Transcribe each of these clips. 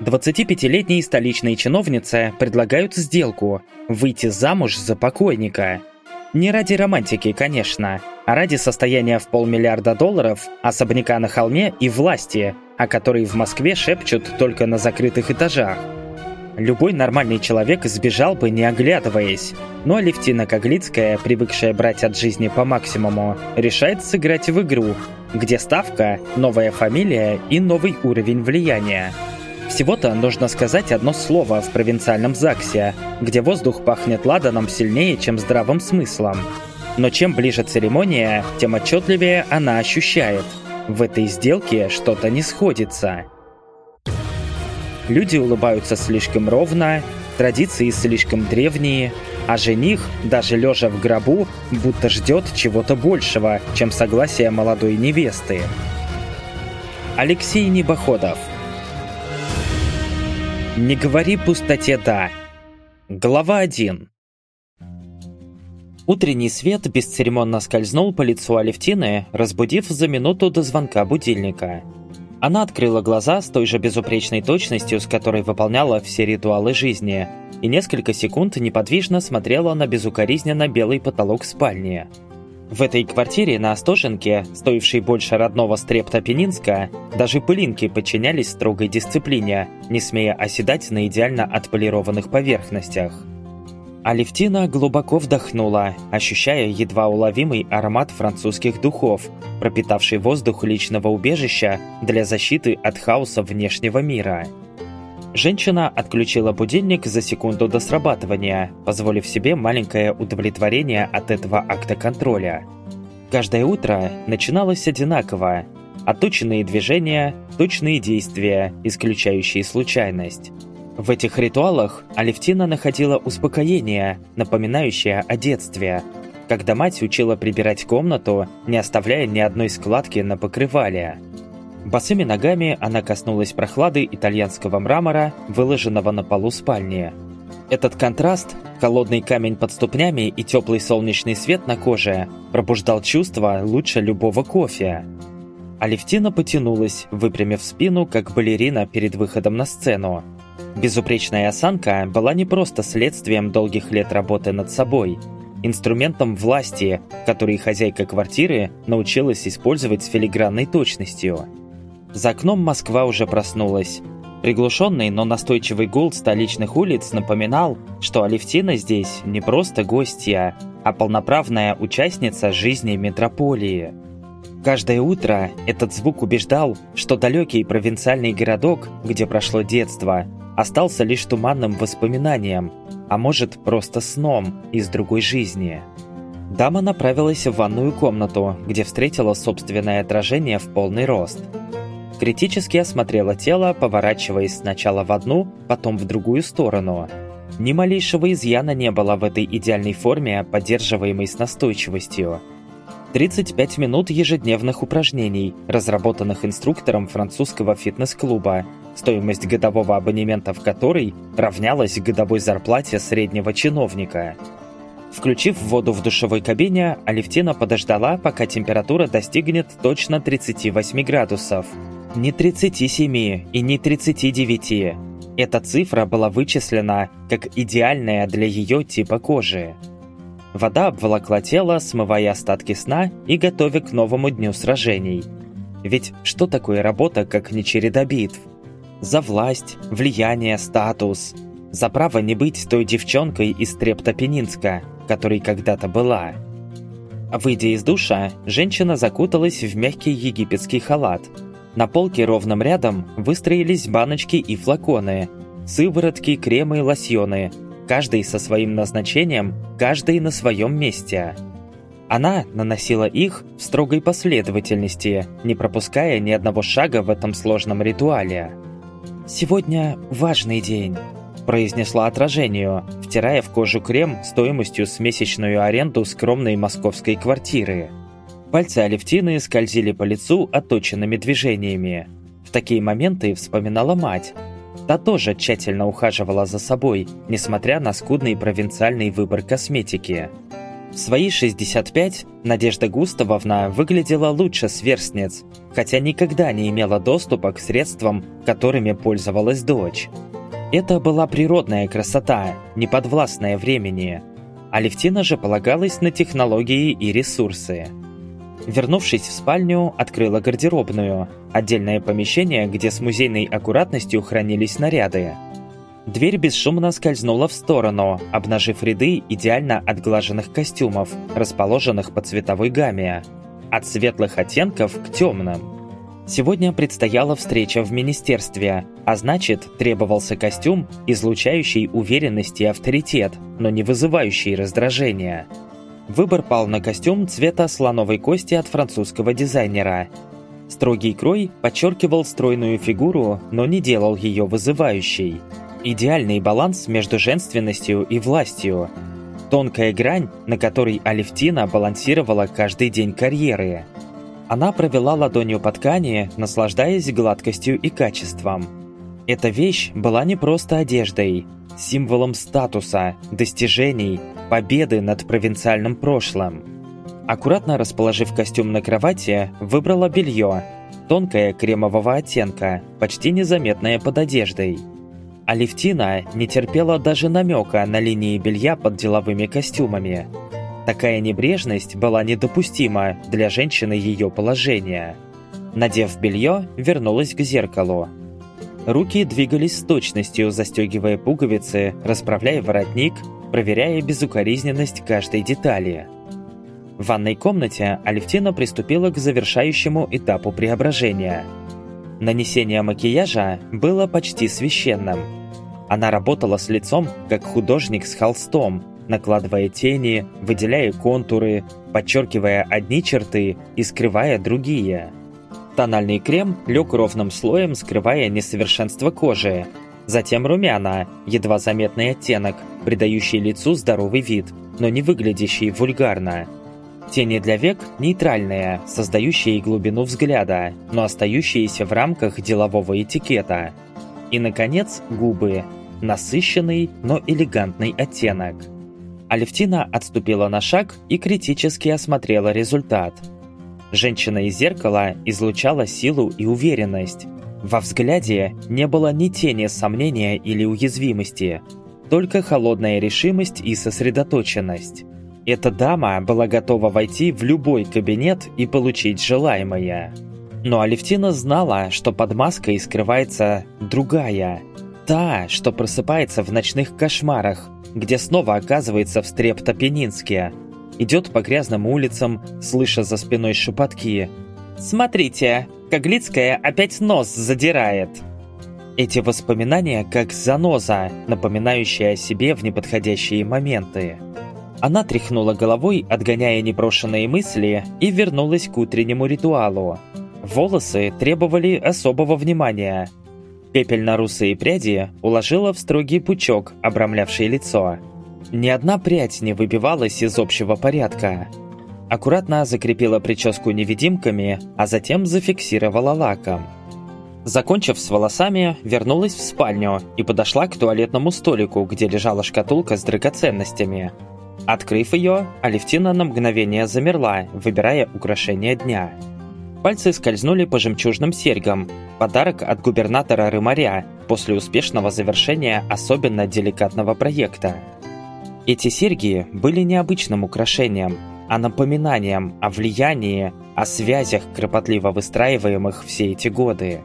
25-летней столичной чиновнице предлагают сделку – выйти замуж за покойника. Не ради романтики, конечно, а ради состояния в полмиллиарда долларов, особняка на холме и власти, о которой в Москве шепчут только на закрытых этажах. Любой нормальный человек сбежал бы, не оглядываясь. Но Алевтина Коглицкая, привыкшая брать от жизни по максимуму, решает сыграть в игру, где ставка, новая фамилия и новый уровень влияния. Всего-то нужно сказать одно слово в провинциальном ЗАГСе, где воздух пахнет ладаном сильнее, чем здравым смыслом. Но чем ближе церемония, тем отчетливее она ощущает. В этой сделке что-то не сходится. Люди улыбаются слишком ровно, традиции слишком древние, а жених, даже лежа в гробу, будто ждет чего-то большего, чем согласие молодой невесты. Алексей Небоходов Не говори пустоте «да». Глава 1 Утренний свет бесцеремонно скользнул по лицу Алевтины, разбудив за минуту до звонка будильника – она открыла глаза с той же безупречной точностью, с которой выполняла все ритуалы жизни, и несколько секунд неподвижно смотрела на безукоризненно белый потолок спальни. В этой квартире на Остоженке, стоившей больше родного Стрептопенинска, даже пылинки подчинялись строгой дисциплине, не смея оседать на идеально отполированных поверхностях. Алевтина глубоко вдохнула, ощущая едва уловимый аромат французских духов, пропитавший воздух личного убежища для защиты от хаоса внешнего мира. Женщина отключила будильник за секунду до срабатывания, позволив себе маленькое удовлетворение от этого акта контроля. Каждое утро начиналось одинаково. Отточенные движения, точные действия, исключающие случайность. В этих ритуалах Алевтина находила успокоение, напоминающее о детстве, когда мать учила прибирать комнату, не оставляя ни одной складки на покрывале. Босыми ногами она коснулась прохлады итальянского мрамора, выложенного на полу спальни. Этот контраст, холодный камень под ступнями и теплый солнечный свет на коже, пробуждал чувство лучше любого кофе. Алевтина потянулась, выпрямив спину, как балерина перед выходом на сцену. Безупречная осанка была не просто следствием долгих лет работы над собой, инструментом власти, который хозяйка квартиры научилась использовать с филигранной точностью. За окном Москва уже проснулась. Приглушенный, но настойчивый гул столичных улиц напоминал, что Алевтина здесь не просто гостья, а полноправная участница жизни метрополии. Каждое утро этот звук убеждал, что далекий провинциальный городок, где прошло детство, остался лишь туманным воспоминанием, а может просто сном из другой жизни. Дама направилась в ванную комнату, где встретила собственное отражение в полный рост. Критически осмотрела тело, поворачиваясь сначала в одну, потом в другую сторону. Ни малейшего изъяна не было в этой идеальной форме, поддерживаемой с настойчивостью. 35 минут ежедневных упражнений, разработанных инструктором французского фитнес-клуба, стоимость годового абонемента в который равнялась годовой зарплате среднего чиновника. Включив воду в душевой кабине, Алевтина подождала, пока температура достигнет точно 38 градусов. Не 37 и не 39. Эта цифра была вычислена как идеальная для ее типа кожи. Вода обволокла тело, смывая остатки сна и готовя к новому дню сражений. Ведь что такое работа, как не череда битв? За власть, влияние, статус. За право не быть той девчонкой из Трептопенинска, которой когда-то была. Выйдя из душа, женщина закуталась в мягкий египетский халат. На полке ровным рядом выстроились баночки и флаконы, сыворотки, кремы и лосьоны – каждый со своим назначением, каждый на своем месте. Она наносила их в строгой последовательности, не пропуская ни одного шага в этом сложном ритуале. «Сегодня важный день», – произнесла отражению, втирая в кожу крем стоимостью с месячную аренду скромной московской квартиры. Пальцы Алевтины скользили по лицу отточенными движениями. В такие моменты вспоминала мать, Та тоже тщательно ухаживала за собой, несмотря на скудный провинциальный выбор косметики. В свои 65 Надежда Густавовна выглядела лучше сверстниц, хотя никогда не имела доступа к средствам, которыми пользовалась дочь. Это была природная красота, неподвластная времени. Алевтина же полагалась на технологии и ресурсы. Вернувшись в спальню, открыла гардеробную, отдельное помещение, где с музейной аккуратностью хранились наряды. Дверь бесшумно скользнула в сторону, обнажив ряды идеально отглаженных костюмов, расположенных по цветовой гамме. От светлых оттенков к темным. Сегодня предстояла встреча в министерстве, а значит, требовался костюм, излучающий уверенность и авторитет, но не вызывающий раздражения. Выбор пал на костюм цвета слоновой кости от французского дизайнера. Строгий крой подчеркивал стройную фигуру, но не делал ее вызывающей. Идеальный баланс между женственностью и властью. Тонкая грань, на которой Алевтина балансировала каждый день карьеры. Она провела ладонью по ткани, наслаждаясь гладкостью и качеством. Эта вещь была не просто одеждой, символом статуса, достижений, победы над провинциальным прошлым. Аккуратно расположив костюм на кровати, выбрала белье, тонкое кремового оттенка, почти незаметное под одеждой. Алевтина не терпела даже намека на линии белья под деловыми костюмами. Такая небрежность была недопустима для женщины ее положения. Надев белье, вернулась к зеркалу. Руки двигались с точностью, застегивая пуговицы, расправляя воротник, проверяя безукоризненность каждой детали. В ванной комнате Алевтина приступила к завершающему этапу преображения. Нанесение макияжа было почти священным. Она работала с лицом, как художник с холстом, накладывая тени, выделяя контуры, подчеркивая одни черты и скрывая другие. Тональный крем лег ровным слоем, скрывая несовершенство кожи. Затем румяна, едва заметный оттенок, придающий лицу здоровый вид, но не выглядящий вульгарно. Тени для век нейтральные, создающие глубину взгляда, но остающиеся в рамках делового этикета. И, наконец, губы. Насыщенный, но элегантный оттенок. Алевтина отступила на шаг и критически осмотрела результат. Женщина из зеркала излучала силу и уверенность. Во взгляде не было ни тени сомнения или уязвимости, только холодная решимость и сосредоточенность. Эта дама была готова войти в любой кабинет и получить желаемое. Но Алевтина знала, что под маской скрывается другая. Та, что просыпается в ночных кошмарах, где снова оказывается в Стрептопенинске. Идет по грязным улицам, слыша за спиной шепотки. «Смотрите, Коглицкая опять нос задирает!» Эти воспоминания как заноза, напоминающая о себе в неподходящие моменты. Она тряхнула головой, отгоняя непрошенные мысли, и вернулась к утреннему ритуалу. Волосы требовали особого внимания – Пепельно-русые пряди уложила в строгий пучок, обрамлявший лицо. Ни одна прядь не выбивалась из общего порядка. Аккуратно закрепила прическу невидимками, а затем зафиксировала лаком. Закончив с волосами, вернулась в спальню и подошла к туалетному столику, где лежала шкатулка с драгоценностями. Открыв ее, Алевтина на мгновение замерла, выбирая украшение дня – Пальцы скользнули по жемчужным серьгам. Подарок от губернатора Рымаря после успешного завершения особенно деликатного проекта. Эти серьги были необычным украшением, а напоминанием о влиянии, о связях, кропотливо выстраиваемых все эти годы.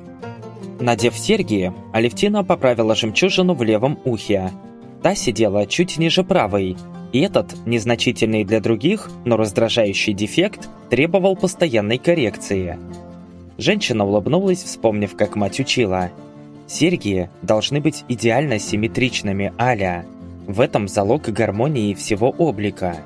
Надев серьги, Алевтина поправила жемчужину в левом ухе. Та сидела чуть ниже правой, и этот, незначительный для других, но раздражающий дефект, требовал постоянной коррекции. Женщина улыбнулась, вспомнив, как мать учила. «Серьги должны быть идеально симметричными, Аля. В этом залог гармонии всего облика».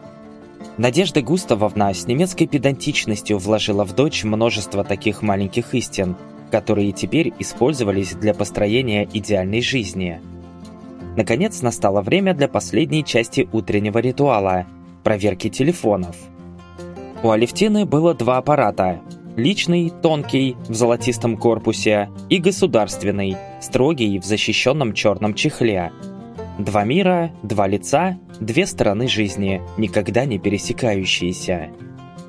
Надежда Густавовна с немецкой педантичностью вложила в дочь множество таких маленьких истин, которые теперь использовались для построения идеальной жизни – Наконец настало время для последней части утреннего ритуала – проверки телефонов. У Алевтины было два аппарата – личный, тонкий, в золотистом корпусе, и государственный, строгий, в защищенном черном чехле. Два мира, два лица, две стороны жизни, никогда не пересекающиеся.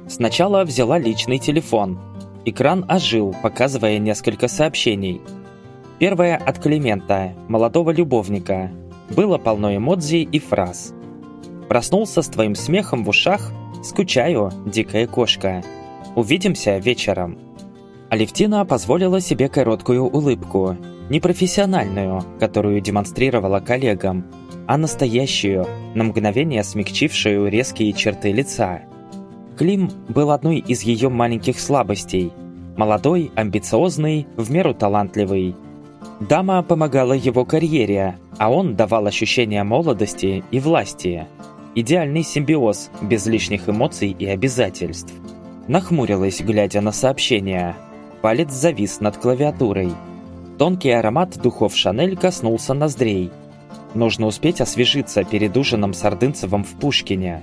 Сначала взяла личный телефон. Экран ожил, показывая несколько сообщений. Первое от Климента, молодого любовника. Было полно эмодзи и фраз. «Проснулся с твоим смехом в ушах. Скучаю, дикая кошка. Увидимся вечером». Алевтина позволила себе короткую улыбку, непрофессиональную, которую демонстрировала коллегам, а настоящую, на мгновение смягчившую резкие черты лица. Клим был одной из ее маленьких слабостей. Молодой, амбициозный, в меру талантливый. Дама помогала его карьере, а он давал ощущение молодости и власти. Идеальный симбиоз, без лишних эмоций и обязательств. Нахмурилась, глядя на сообщение. Палец завис над клавиатурой. Тонкий аромат духов Шанель коснулся ноздрей. Нужно успеть освежиться перед ужином с Ордынцевым в Пушкине.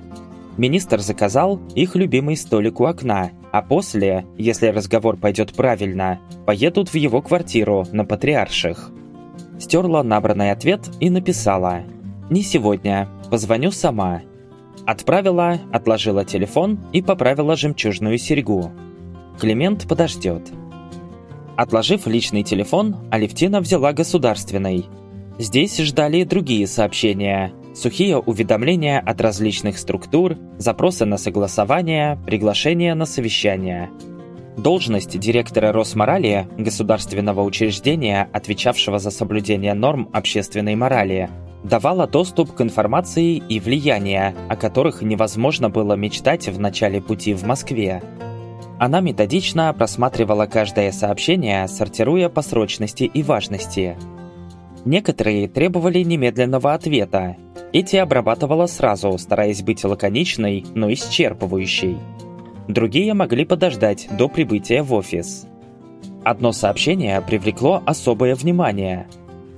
Министр заказал их любимый столик у окна, а после, если разговор пойдет правильно, поедут в его квартиру на Патриарших. Стерла набранный ответ и написала «Не сегодня, позвоню сама». Отправила, отложила телефон и поправила жемчужную серьгу. Климент подождет. Отложив личный телефон, Алевтина взяла государственный. Здесь ждали другие сообщения, сухие уведомления от различных структур, запросы на согласование, приглашения на совещание. Должность директора Росморали, государственного учреждения, отвечавшего за соблюдение норм общественной морали, давала доступ к информации и влиянию, о которых невозможно было мечтать в начале пути в Москве. Она методично просматривала каждое сообщение, сортируя по срочности и важности. Некоторые требовали немедленного ответа. Эти обрабатывала сразу, стараясь быть лаконичной, но исчерпывающей. Другие могли подождать до прибытия в офис. Одно сообщение привлекло особое внимание.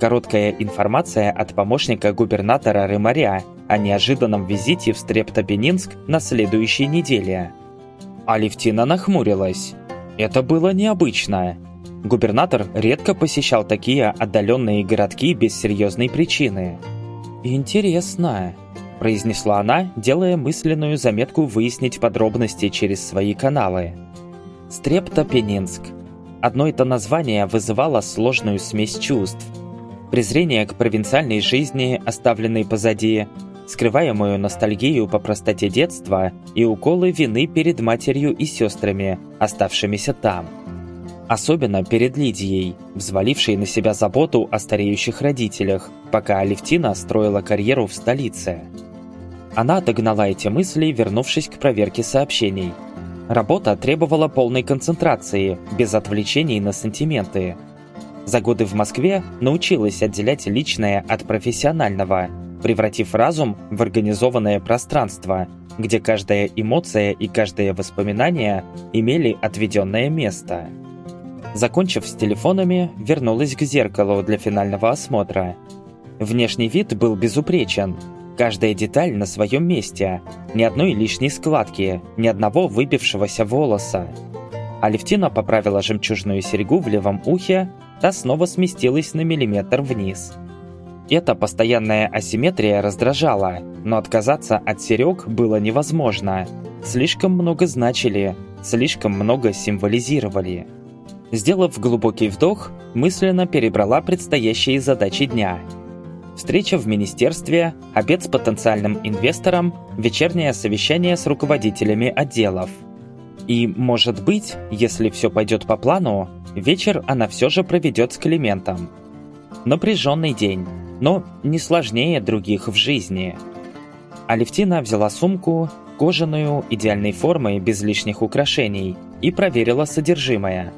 Короткая информация от помощника губернатора Рымаря о неожиданном визите в Стрептопенинск на следующей неделе – Алевтина нахмурилась. Это было необычно. Губернатор редко посещал такие отдаленные городки без серьезной причины. «Интересно», – произнесла она, делая мысленную заметку выяснить подробности через свои каналы. Стрептопенинск. Одно это название вызывало сложную смесь чувств. Презрение к провинциальной жизни, оставленной позади, скрываемую ностальгию по простоте детства и уколы вины перед матерью и сестрами, оставшимися там. Особенно перед Лидией, взвалившей на себя заботу о стареющих родителях, пока Алевтина строила карьеру в столице. Она догнала эти мысли, вернувшись к проверке сообщений. Работа требовала полной концентрации, без отвлечений на сантименты. За годы в Москве научилась отделять личное от профессионального – превратив разум в организованное пространство, где каждая эмоция и каждое воспоминание имели отведенное место. Закончив с телефонами, вернулась к зеркалу для финального осмотра. Внешний вид был безупречен. Каждая деталь на своем месте. Ни одной лишней складки, ни одного выбившегося волоса. Алевтина поправила жемчужную серьгу в левом ухе, та снова сместилась на миллиметр вниз. Эта постоянная асимметрия раздражала, но отказаться от серег было невозможно. Слишком много значили, слишком много символизировали. Сделав глубокий вдох, мысленно перебрала предстоящие задачи дня. Встреча в министерстве, обед с потенциальным инвестором, вечернее совещание с руководителями отделов. И, может быть, если все пойдет по плану, вечер она все же проведет с Климентом. Напряженный день но не сложнее других в жизни. Алевтина взяла сумку, кожаную, идеальной формы, без лишних украшений, и проверила содержимое.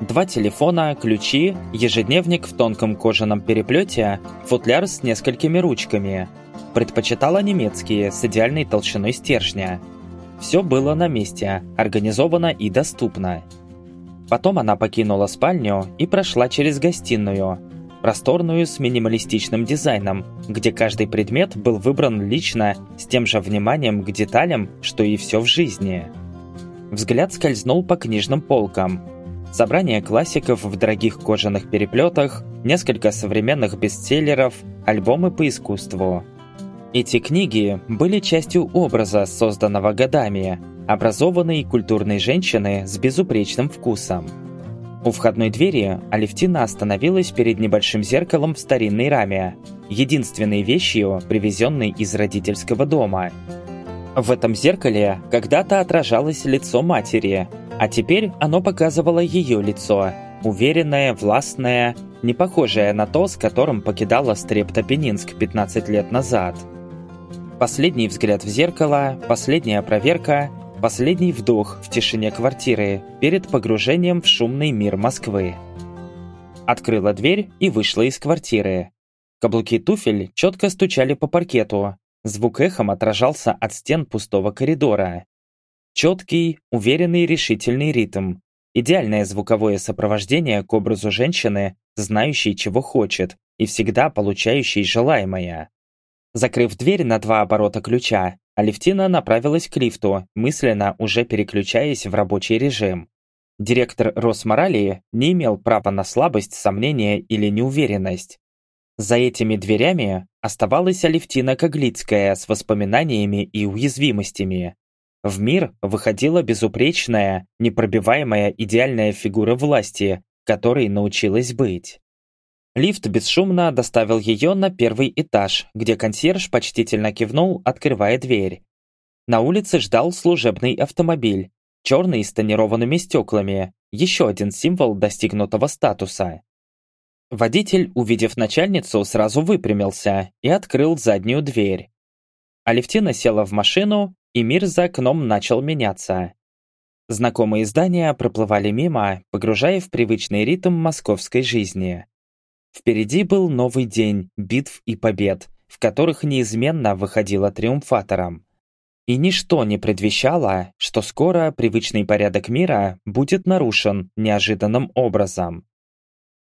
Два телефона, ключи, ежедневник в тонком кожаном переплете, футляр с несколькими ручками. Предпочитала немецкие с идеальной толщиной стержня. Все было на месте, организовано и доступно. Потом она покинула спальню и прошла через гостиную, просторную с минималистичным дизайном, где каждый предмет был выбран лично с тем же вниманием к деталям, что и все в жизни. Взгляд скользнул по книжным полкам. Собрание классиков в дорогих кожаных переплетах, несколько современных бестселлеров, альбомы по искусству. Эти книги были частью образа, созданного годами, образованной культурной женщины с безупречным вкусом. У входной двери Алевтина остановилась перед небольшим зеркалом в старинной раме, единственной вещью, привезенной из родительского дома. В этом зеркале когда-то отражалось лицо матери, а теперь оно показывало ее лицо, уверенное, властное, не похожее на то, с которым покидала Стрептопенинск 15 лет назад. Последний взгляд в зеркало, последняя проверка, последний вдох в тишине квартиры перед погружением в шумный мир Москвы. Открыла дверь и вышла из квартиры. Каблуки туфель четко стучали по паркету, звук эхом отражался от стен пустого коридора. Четкий, уверенный решительный ритм. Идеальное звуковое сопровождение к образу женщины, знающей, чего хочет, и всегда получающей желаемое. Закрыв дверь на два оборота ключа, Алевтина направилась к лифту, мысленно уже переключаясь в рабочий режим. Директор Росморалии не имел права на слабость, сомнение или неуверенность. За этими дверями оставалась Алевтина Коглицкая с воспоминаниями и уязвимостями, в мир выходила безупречная, непробиваемая идеальная фигура власти, которой научилась быть. Лифт бесшумно доставил ее на первый этаж, где консьерж почтительно кивнул, открывая дверь. На улице ждал служебный автомобиль, черный с тонированными стеклами, еще один символ достигнутого статуса. Водитель, увидев начальницу, сразу выпрямился и открыл заднюю дверь. Алевтина села в машину и мир за окном начал меняться. Знакомые здания проплывали мимо, погружая в привычный ритм московской жизни. Впереди был новый день битв и побед, в которых неизменно выходила триумфатором. И ничто не предвещало, что скоро привычный порядок мира будет нарушен неожиданным образом.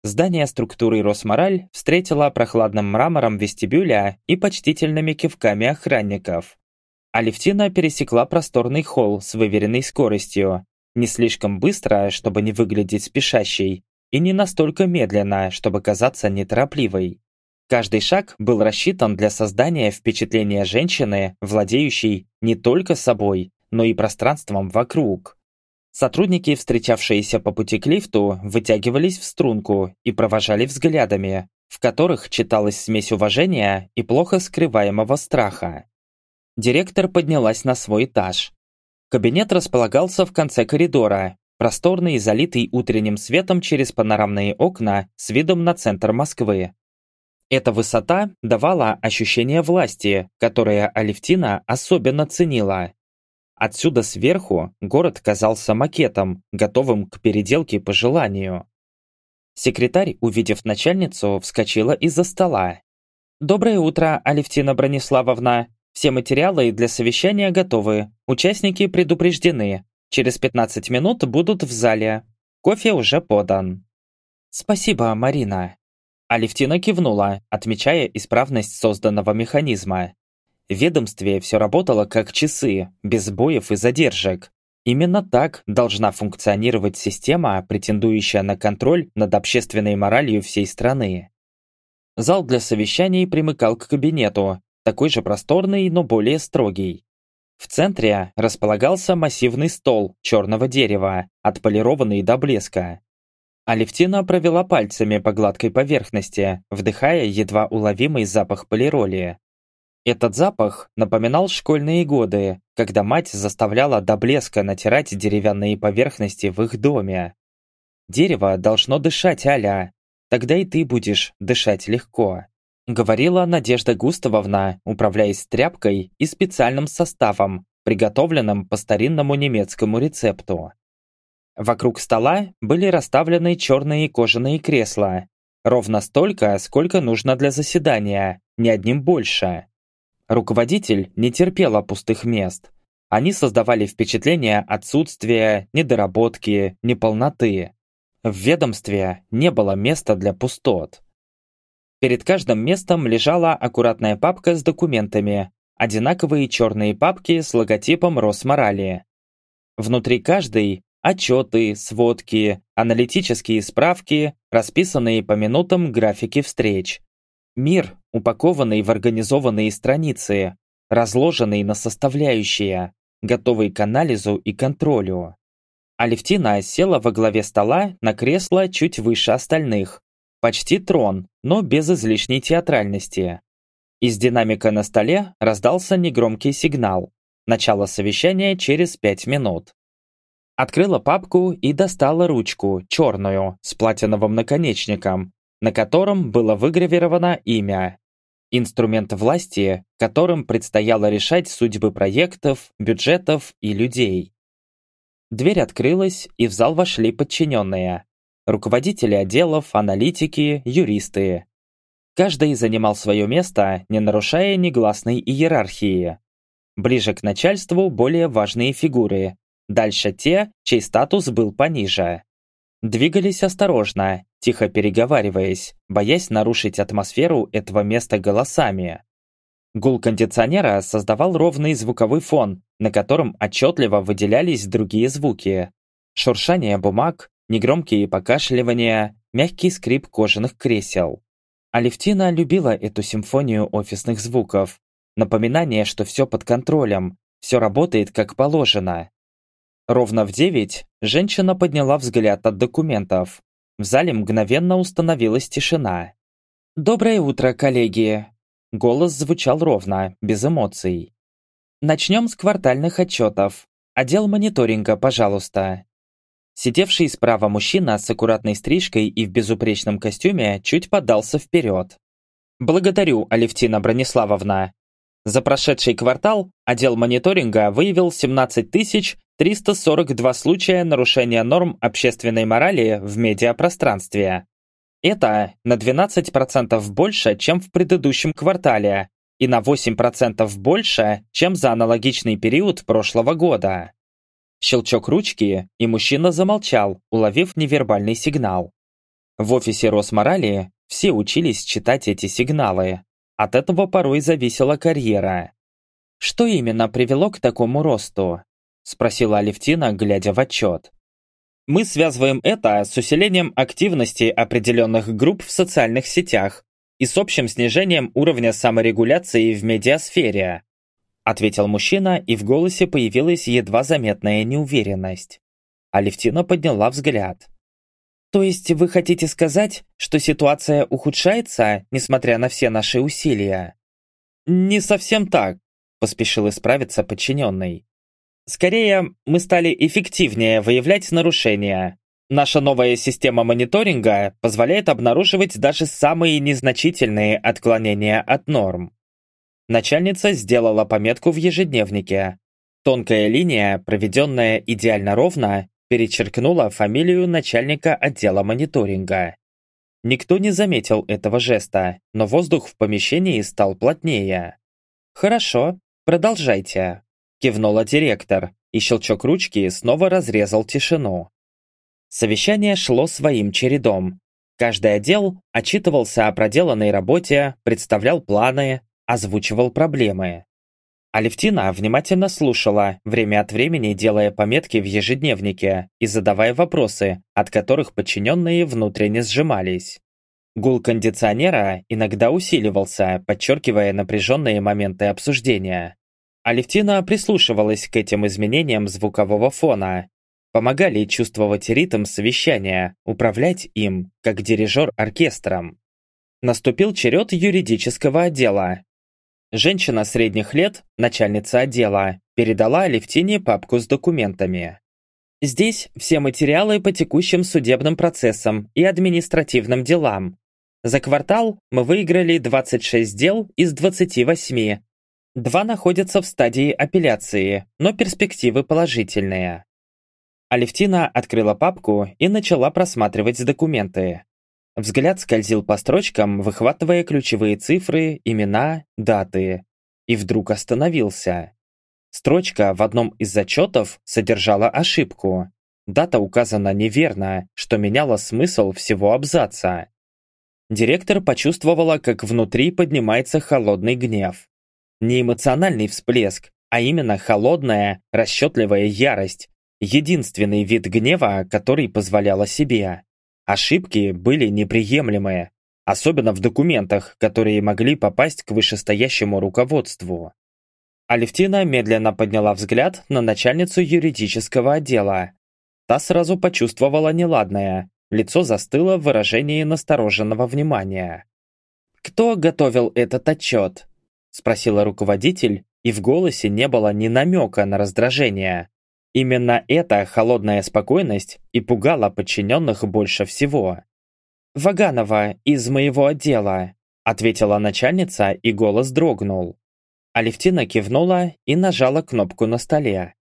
Здание структуры Росмораль встретило прохладным мрамором вестибюля и почтительными кивками охранников. Алевтина пересекла просторный холл с выверенной скоростью, не слишком быстро, чтобы не выглядеть спешащей, и не настолько медленно, чтобы казаться неторопливой. Каждый шаг был рассчитан для создания впечатления женщины, владеющей не только собой, но и пространством вокруг. Сотрудники, встречавшиеся по пути к лифту, вытягивались в струнку и провожали взглядами, в которых читалась смесь уважения и плохо скрываемого страха. Директор поднялась на свой этаж. Кабинет располагался в конце коридора, просторный и залитый утренним светом через панорамные окна с видом на центр Москвы. Эта высота давала ощущение власти, которое Алевтина особенно ценила. Отсюда сверху город казался макетом, готовым к переделке по желанию. Секретарь, увидев начальницу, вскочила из-за стола. «Доброе утро, Алевтина Брониславовна. Все материалы для совещания готовы. Участники предупреждены. Через 15 минут будут в зале. Кофе уже подан. Спасибо, Марина. Алевтина кивнула, отмечая исправность созданного механизма. Ведомстве все работало как часы, без сбоев и задержек. Именно так должна функционировать система, претендующая на контроль над общественной моралью всей страны. Зал для совещаний примыкал к кабинету, такой же просторный, но более строгий. В центре располагался массивный стол черного дерева, отполированный до блеска. Алевтина провела пальцами по гладкой поверхности, вдыхая едва уловимый запах полироли. Этот запах напоминал школьные годы, когда мать заставляла до блеска натирать деревянные поверхности в их доме. Дерево должно дышать, Аля, тогда и ты будешь дышать легко говорила Надежда Густавовна, управляясь тряпкой и специальным составом, приготовленным по старинному немецкому рецепту. Вокруг стола были расставлены черные кожаные кресла, ровно столько, сколько нужно для заседания, ни одним больше. Руководитель не терпела пустых мест. Они создавали впечатление отсутствия, недоработки, неполноты. В ведомстве не было места для пустот. Перед каждым местом лежала аккуратная папка с документами, одинаковые черные папки с логотипом Росморали. Внутри каждой Отчеты, сводки, аналитические справки, расписанные по минутам графики встреч. Мир, упакованный в организованные страницы, разложенный на составляющие, готовый к анализу и контролю. Алевтина села во главе стола на кресло чуть выше остальных. Почти трон, но без излишней театральности. Из динамика на столе раздался негромкий сигнал. Начало совещания через пять минут. Открыла папку и достала ручку, черную, с платиновым наконечником, на котором было выгравировано имя. Инструмент власти, которым предстояло решать судьбы проектов, бюджетов и людей. Дверь открылась, и в зал вошли подчиненные. Руководители отделов, аналитики, юристы. Каждый занимал свое место, не нарушая негласной иерархии. Ближе к начальству более важные фигуры, дальше те, чей статус был пониже. Двигались осторожно, тихо переговариваясь, боясь нарушить атмосферу этого места голосами. Гул кондиционера создавал ровный звуковой фон, на котором отчетливо выделялись другие звуки. Шуршание бумаг, негромкие покашливания, мягкий скрип кожаных кресел. Алевтина любила эту симфонию офисных звуков. Напоминание, что все под контролем, все работает как положено. Ровно в девять женщина подняла взгляд от документов. В зале мгновенно установилась тишина. «Доброе утро, коллеги!» Голос звучал ровно, без эмоций. Начнем с квартальных отчетов. Отдел мониторинга, пожалуйста. Сидевший справа мужчина с аккуратной стрижкой и в безупречном костюме чуть подался вперед. Благодарю, Алевтина Брониславовна. За прошедший квартал отдел мониторинга выявил 17 342 случая нарушения норм общественной морали в медиапространстве. Это на 12% больше, чем в предыдущем квартале, и на 8% больше, чем за аналогичный период прошлого года. Щелчок ручки, и мужчина замолчал, уловив невербальный сигнал. В офисе Росморали все учились читать эти сигналы. От этого порой зависела карьера. «Что именно привело к такому росту?» – спросила Алевтина, глядя в отчет. Мы связываем это с усилением активности определенных групп в социальных сетях и с общим снижением уровня саморегуляции в медиасфере, ответил мужчина, и в голосе появилась едва заметная неуверенность. Алевтина подняла взгляд. «То есть вы хотите сказать, что ситуация ухудшается, несмотря на все наши усилия?» «Не совсем так», – поспешил исправиться подчиненный. «Скорее, мы стали эффективнее выявлять нарушения, Наша новая система мониторинга позволяет обнаруживать даже самые незначительные отклонения от норм. Начальница сделала пометку в ежедневнике. Тонкая линия, проведенная идеально ровно, перечеркнула фамилию начальника отдела мониторинга. Никто не заметил этого жеста, но воздух в помещении стал плотнее. «Хорошо, продолжайте», – кивнула директор, и щелчок ручки снова разрезал тишину. Совещание шло своим чередом. Каждый отдел отчитывался о проделанной работе, представлял планы, озвучивал проблемы. Алевтина внимательно слушала, время от времени делая пометки в ежедневнике и задавая вопросы, от которых подчиненные внутренне сжимались. Гул кондиционера иногда усиливался, подчеркивая напряженные моменты обсуждения. Алевтина прислушивалась к этим изменениям звукового фона помогали чувствовать ритм совещания, управлять им, как дирижер оркестром. Наступил черед юридического отдела. Женщина средних лет, начальница отдела, передала Алевтине папку с документами. Здесь все материалы по текущим судебным процессам и административным делам. За квартал мы выиграли 26 дел из 28. Два находятся в стадии апелляции, но перспективы положительные. Алевтина открыла папку и начала просматривать документы. Взгляд скользил по строчкам, выхватывая ключевые цифры, имена, даты. И вдруг остановился. Строчка в одном из зачетов содержала ошибку. Дата указана неверно, что меняло смысл всего абзаца. Директор почувствовала, как внутри поднимается холодный гнев. Не эмоциональный всплеск, а именно холодная, расчетливая ярость, Единственный вид гнева, который позволяла себе. Ошибки были неприемлемые, особенно в документах, которые могли попасть к вышестоящему руководству. Алевтина медленно подняла взгляд на начальницу юридического отдела. Та сразу почувствовала неладное, лицо застыло в выражении настороженного внимания. «Кто готовил этот отчет?» – спросила руководитель, и в голосе не было ни намека на раздражение. Именно эта холодная спокойность и пугала подчиненных больше всего. «Ваганова из моего отдела», – ответила начальница, и голос дрогнул. Алевтина кивнула и нажала кнопку на столе.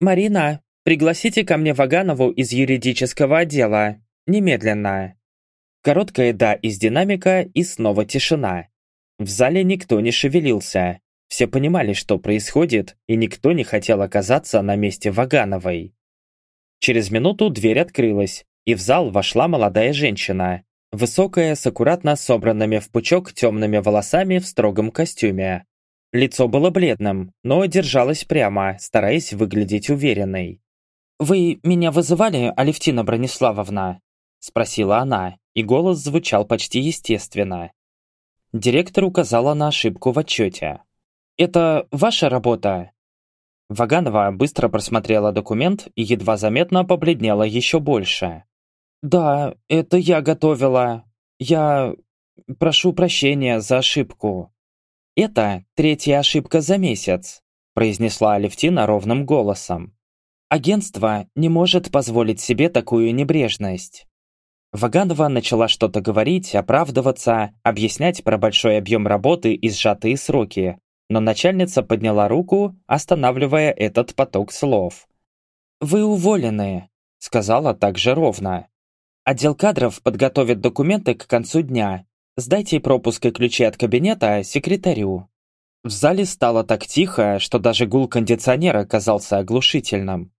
«Марина, пригласите ко мне Ваганову из юридического отдела. Немедленно». Короткая «да» из динамика и снова тишина. В зале никто не шевелился. Все понимали, что происходит, и никто не хотел оказаться на месте Вагановой. Через минуту дверь открылась, и в зал вошла молодая женщина. Высокая, с аккуратно собранными в пучок темными волосами в строгом костюме. Лицо было бледным, но держалось прямо, стараясь выглядеть уверенной. «Вы меня вызывали, Алевтина Брониславовна?» Спросила она, и голос звучал почти естественно. Директор указала на ошибку в отчете. «Это ваша работа?» Ваганова быстро просмотрела документ и едва заметно побледнела еще больше. «Да, это я готовила. Я... прошу прощения за ошибку». «Это третья ошибка за месяц», произнесла Алевтина ровным голосом. «Агентство не может позволить себе такую небрежность». Ваганова начала что-то говорить, оправдываться, объяснять про большой объем работы и сжатые сроки, но начальница подняла руку, останавливая этот поток слов. «Вы уволены», — сказала также ровно. Отдел кадров подготовит документы к концу дня. Сдайте пропуск и ключи от кабинета секретарю». В зале стало так тихо, что даже гул кондиционера казался оглушительным.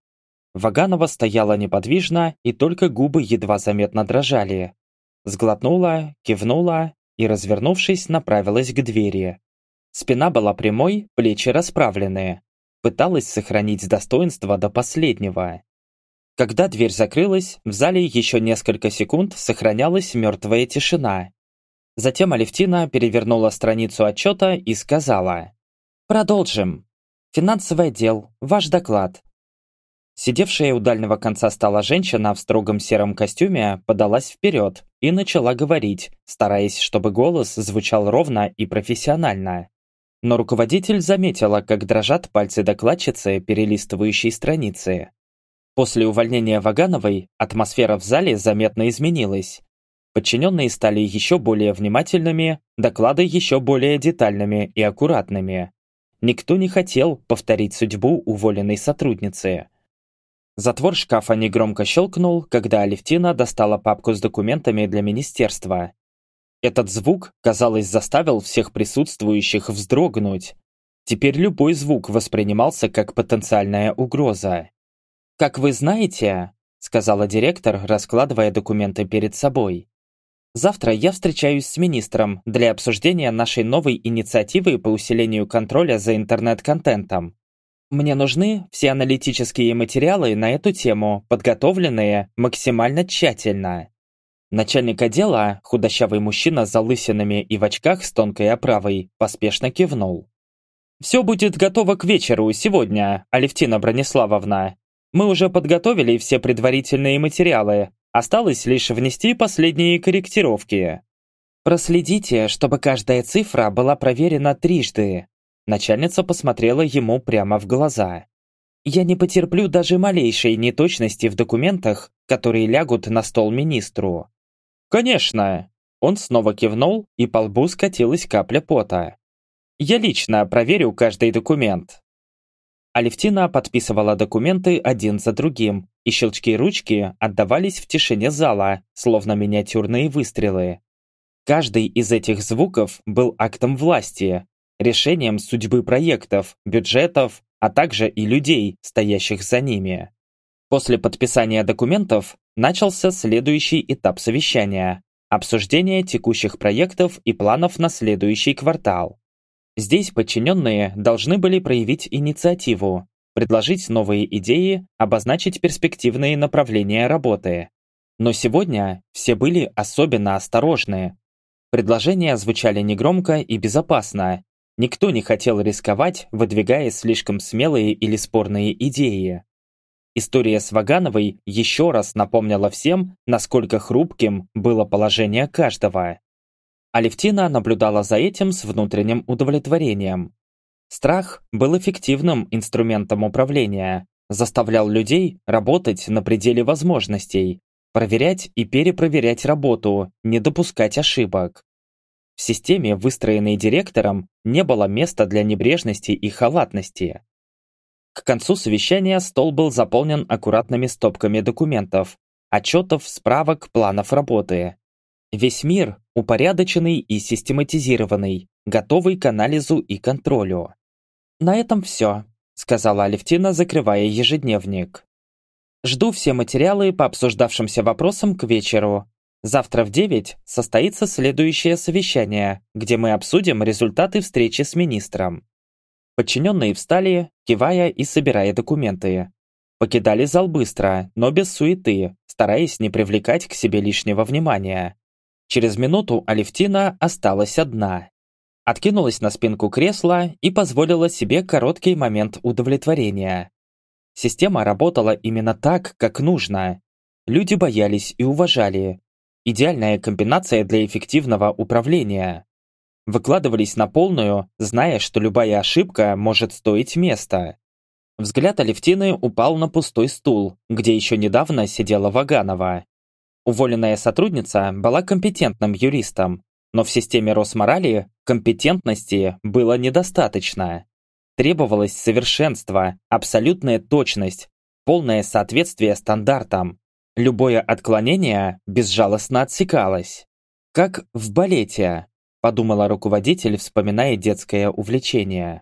Ваганова стояла неподвижно, и только губы едва заметно дрожали. Сглотнула, кивнула и, развернувшись, направилась к двери. Спина была прямой, плечи расправленные. Пыталась сохранить достоинство до последнего. Когда дверь закрылась, в зале еще несколько секунд сохранялась мертвая тишина. Затем Алевтина перевернула страницу отчета и сказала «Продолжим. Финансовый отдел, ваш доклад». Сидевшая у дальнего конца стола женщина в строгом сером костюме подалась вперед и начала говорить, стараясь, чтобы голос звучал ровно и профессионально. Но руководитель заметила, как дрожат пальцы докладчицы, перелистывающей страницы. После увольнения Вагановой атмосфера в зале заметно изменилась. Подчиненные стали еще более внимательными, доклады еще более детальными и аккуратными. Никто не хотел повторить судьбу уволенной сотрудницы. Затвор шкафа негромко щелкнул, когда Алевтина достала папку с документами для министерства. Этот звук, казалось, заставил всех присутствующих вздрогнуть. Теперь любой звук воспринимался как потенциальная угроза. «Как вы знаете», — сказала директор, раскладывая документы перед собой, «завтра я встречаюсь с министром для обсуждения нашей новой инициативы по усилению контроля за интернет-контентом. Мне нужны все аналитические материалы на эту тему, подготовленные максимально тщательно». Начальник отдела, худощавый мужчина с залысинами и в очках с тонкой оправой, поспешно кивнул. «Все будет готово к вечеру сегодня, Алевтина Брониславовна. Мы уже подготовили все предварительные материалы, осталось лишь внести последние корректировки. Проследите, чтобы каждая цифра была проверена трижды. Начальница посмотрела ему прямо в глаза. Я не потерплю даже малейшей неточности в документах, которые лягут на стол министру. Конечно. Он снова кивнул, и по лбу скатилась капля пота. Я лично проверю каждый документ. Алевтина подписывала документы один за другим, и щелчки ручки отдавались в тишине зала, словно миниатюрные выстрелы. Каждый из этих звуков был актом власти, решением судьбы проектов, бюджетов, а также и людей, стоящих за ними. После подписания документов начался следующий этап совещания – обсуждение текущих проектов и планов на следующий квартал. Здесь подчиненные должны были проявить инициативу, предложить новые идеи, обозначить перспективные направления работы. Но сегодня все были особенно осторожны. Предложения звучали негромко и безопасно. Никто не хотел рисковать, выдвигая слишком смелые или спорные идеи. История с Вагановой еще раз напомнила всем, насколько хрупким было положение каждого. Алевтина наблюдала за этим с внутренним удовлетворением. Страх был эффективным инструментом управления, заставлял людей работать на пределе возможностей, проверять и перепроверять работу, не допускать ошибок. В системе, выстроенной директором, не было места для небрежности и халатности. К концу совещания стол был заполнен аккуратными стопками документов, отчетов, справок, планов работы. Весь мир упорядоченный и систематизированный, готовый к анализу и контролю. «На этом все», — сказала Алевтина, закрывая ежедневник. «Жду все материалы по обсуждавшимся вопросам к вечеру. Завтра в 9 состоится следующее совещание, где мы обсудим результаты встречи с министром. Подчиненные встали, кивая и собирая документы. Покидали зал быстро, но без суеты, стараясь не привлекать к себе лишнего внимания. Через минуту Алевтина осталась одна. Откинулась на спинку кресла и позволила себе короткий момент удовлетворения. Система работала именно так, как нужно. Люди боялись и уважали. Идеальная комбинация для эффективного управления выкладывались на полную, зная, что любая ошибка может стоить места. Взгляд Алевтины упал на пустой стул, где еще недавно сидела Ваганова. Уволенная сотрудница была компетентным юристом, но в системе Росморали компетентности было недостаточно. Требовалось совершенство, абсолютная точность, полное соответствие стандартам. Любое отклонение безжалостно отсекалось. Как в балете подумала руководитель, вспоминая детское увлечение.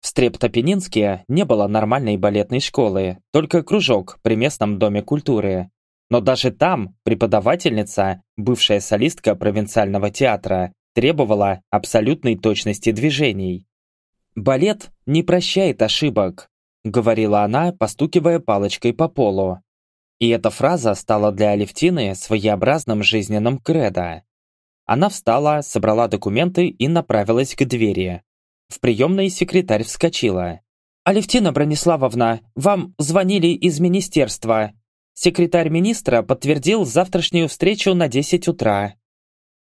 В Стрептопенинске не было нормальной балетной школы, только кружок при местном доме культуры. Но даже там преподавательница, бывшая солистка провинциального театра, требовала абсолютной точности движений. «Балет не прощает ошибок», — говорила она, постукивая палочкой по полу. И эта фраза стала для Алевтины своеобразным жизненным кредо. Она встала, собрала документы и направилась к двери. В приемной секретарь вскочила. «Алевтина Брониславовна, вам звонили из министерства. Секретарь министра подтвердил завтрашнюю встречу на 10 утра».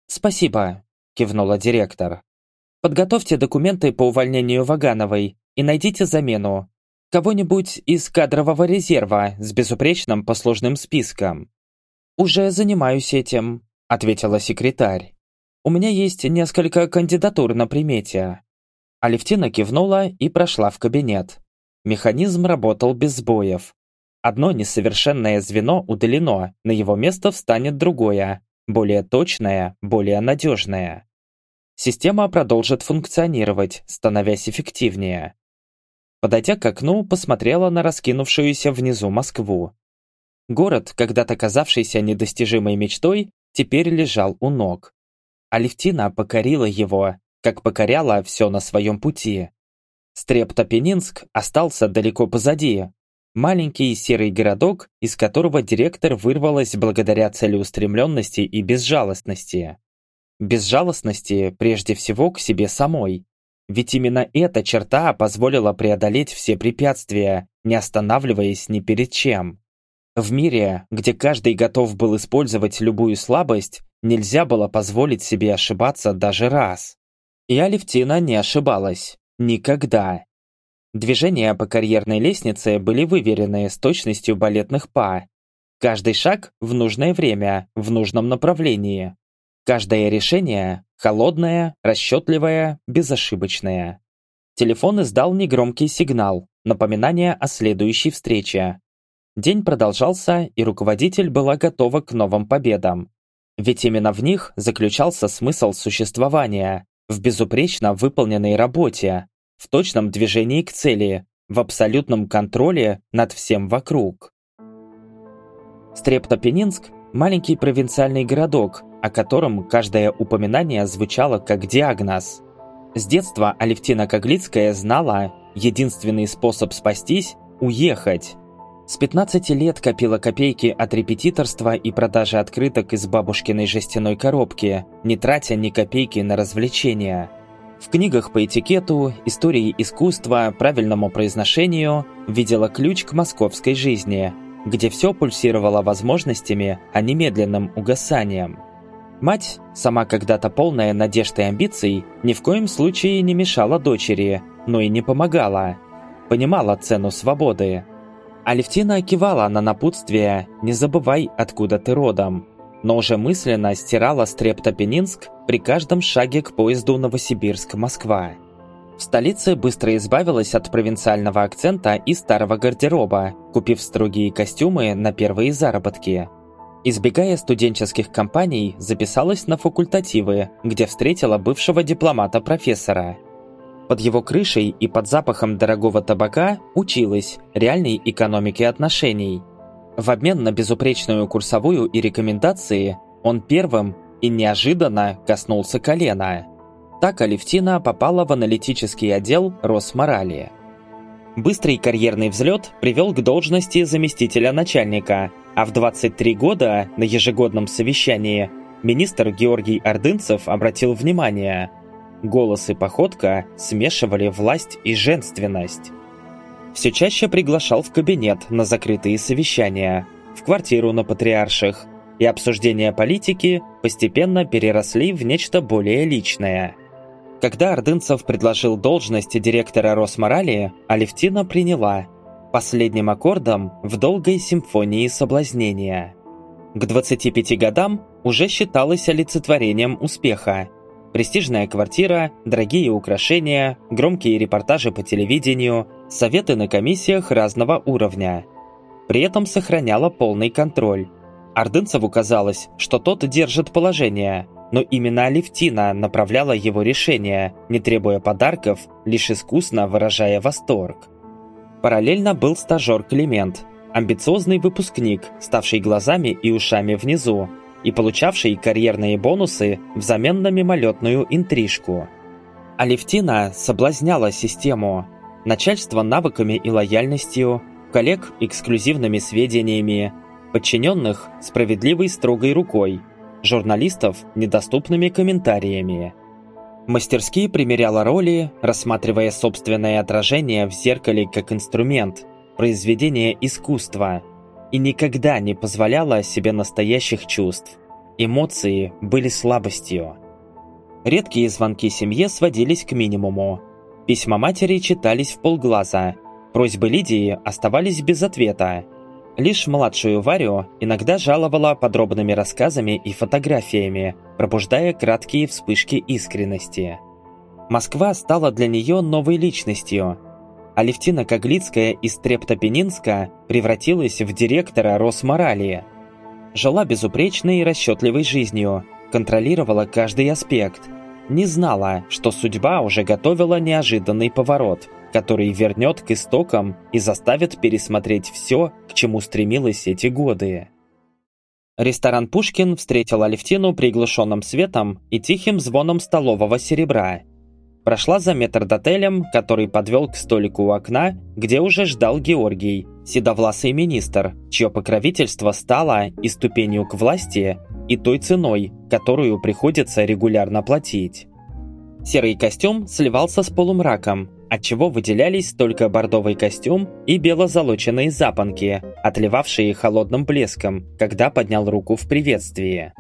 «Спасибо», – кивнула директор. «Подготовьте документы по увольнению Вагановой и найдите замену. Кого-нибудь из кадрового резерва с безупречным послужным списком». «Уже занимаюсь этим», — ответила секретарь. «У меня есть несколько кандидатур на примете». Алевтина кивнула и прошла в кабинет. Механизм работал без сбоев. Одно несовершенное звено удалено, на его место встанет другое, более точное, более надежное. Система продолжит функционировать, становясь эффективнее. Подойдя к окну, посмотрела на раскинувшуюся внизу Москву. Город, когда-то казавшийся недостижимой мечтой, теперь лежал у ног. Алевтина покорила его, как покоряла все на своем пути. Стрептопенинск остался далеко позади. Маленький серый городок, из которого директор вырвалась благодаря целеустремленности и безжалостности. Безжалостности прежде всего к себе самой. Ведь именно эта черта позволила преодолеть все препятствия, не останавливаясь ни перед чем. В мире, где каждый готов был использовать любую слабость, нельзя было позволить себе ошибаться даже раз. И Алевтина не ошибалась. Никогда. Движения по карьерной лестнице были выверены с точностью балетных па. Каждый шаг в нужное время, в нужном направлении. Каждое решение холодное, расчетливое, безошибочное. Телефон издал негромкий сигнал, напоминание о следующей встрече. День продолжался, и руководитель была готова к новым победам. Ведь именно в них заключался смысл существования, в безупречно выполненной работе, в точном движении к цели, в абсолютном контроле над всем вокруг. Стрептопенинск – маленький провинциальный городок, о котором каждое упоминание звучало как диагноз. С детства Алевтина Коглицкая знала Единственный способ спастись – уехать. С 15 лет копила копейки от репетиторства и продажи открыток из бабушкиной жестяной коробки, не тратя ни копейки на развлечения. В книгах по этикету, истории искусства, правильному произношению видела ключ к московской жизни, где все пульсировало возможностями, а не медленным угасанием. Мать, сама когда-то полная надежд и амбиций, ни в коем случае не мешала дочери, но и не помогала. Понимала цену свободы. Алевтина кивала на напутствие «Не забывай, откуда ты родом», но уже мысленно стирала Стрептопенинск при каждом шаге к поезду Новосибирск-Москва. В столице быстро избавилась от провинциального акцента и старого гардероба, купив строгие костюмы на первые заработки. Избегая студенческих компаний, записалась на факультативы, где встретила бывшего дипломата-профессора – под его крышей и под запахом дорогого табака училась реальной экономике отношений. В обмен на безупречную курсовую и рекомендации он первым и неожиданно коснулся колена. Так Алевтина попала в аналитический отдел Росморали. Быстрый карьерный взлет привел к должности заместителя начальника, а в 23 года на ежегодном совещании министр Георгий Ордынцев обратил внимание – Голос и походка смешивали власть и женственность. Все чаще приглашал в кабинет на закрытые совещания, в квартиру на Патриарших, и обсуждения политики постепенно переросли в нечто более личное. Когда Ордынцев предложил должность директора Росморали, Алевтина приняла последним аккордом в долгой симфонии соблазнения. К 25 годам уже считалось олицетворением успеха – Престижная квартира, дорогие украшения, громкие репортажи по телевидению, советы на комиссиях разного уровня. При этом сохраняла полный контроль. Ордынцеву казалось, что тот держит положение, но именно Алевтина направляла его решения, не требуя подарков, лишь искусно выражая восторг. Параллельно был стажер Климент, амбициозный выпускник, ставший глазами и ушами внизу, и получавший карьерные бонусы взамен на мимолетную интрижку. Алевтина соблазняла систему, начальство навыками и лояльностью, коллег эксклюзивными сведениями, подчиненных справедливой строгой рукой, журналистов недоступными комментариями. Мастерски примеряла роли, рассматривая собственное отражение в зеркале как инструмент, произведение искусства – и никогда не позволяла себе настоящих чувств. Эмоции были слабостью. Редкие звонки семье сводились к минимуму. Письма матери читались в полглаза. Просьбы Лидии оставались без ответа. Лишь младшую Варю иногда жаловала подробными рассказами и фотографиями, пробуждая краткие вспышки искренности. Москва стала для нее новой личностью – Алевтина Коглицкая из Трептопенинска превратилась в директора Росморали. Жила безупречной и расчетливой жизнью, контролировала каждый аспект. Не знала, что судьба уже готовила неожиданный поворот, который вернет к истокам и заставит пересмотреть все, к чему стремилась эти годы. Ресторан «Пушкин» встретил Алевтину приглушенным светом и тихим звоном столового серебра – прошла за метрдотелем, который подвел к столику у окна, где уже ждал Георгий, седовласый министр, чье покровительство стало и ступенью к власти, и той ценой, которую приходится регулярно платить. Серый костюм сливался с полумраком, отчего выделялись только бордовый костюм и белозолоченные запонки, отливавшие холодным блеском, когда поднял руку в приветствии.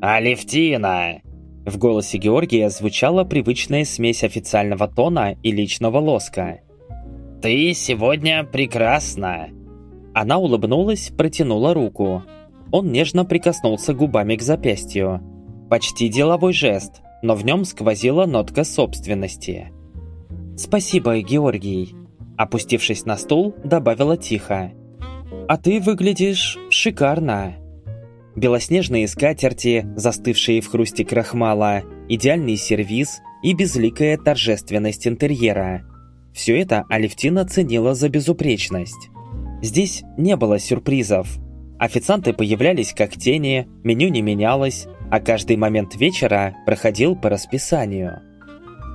«Алевтина!» В голосе Георгия звучала привычная смесь официального тона и личного лоска. «Ты сегодня прекрасна!» Она улыбнулась, протянула руку. Он нежно прикоснулся губами к запястью. Почти деловой жест, но в нем сквозила нотка собственности. «Спасибо, Георгий!» Опустившись на стул, добавила тихо. «А ты выглядишь шикарно!» Белоснежные скатерти, застывшие в хрусте крахмала, идеальный сервиз и безликая торжественность интерьера. Все это Алевтина ценила за безупречность. Здесь не было сюрпризов. Официанты появлялись как тени, меню не менялось, а каждый момент вечера проходил по расписанию.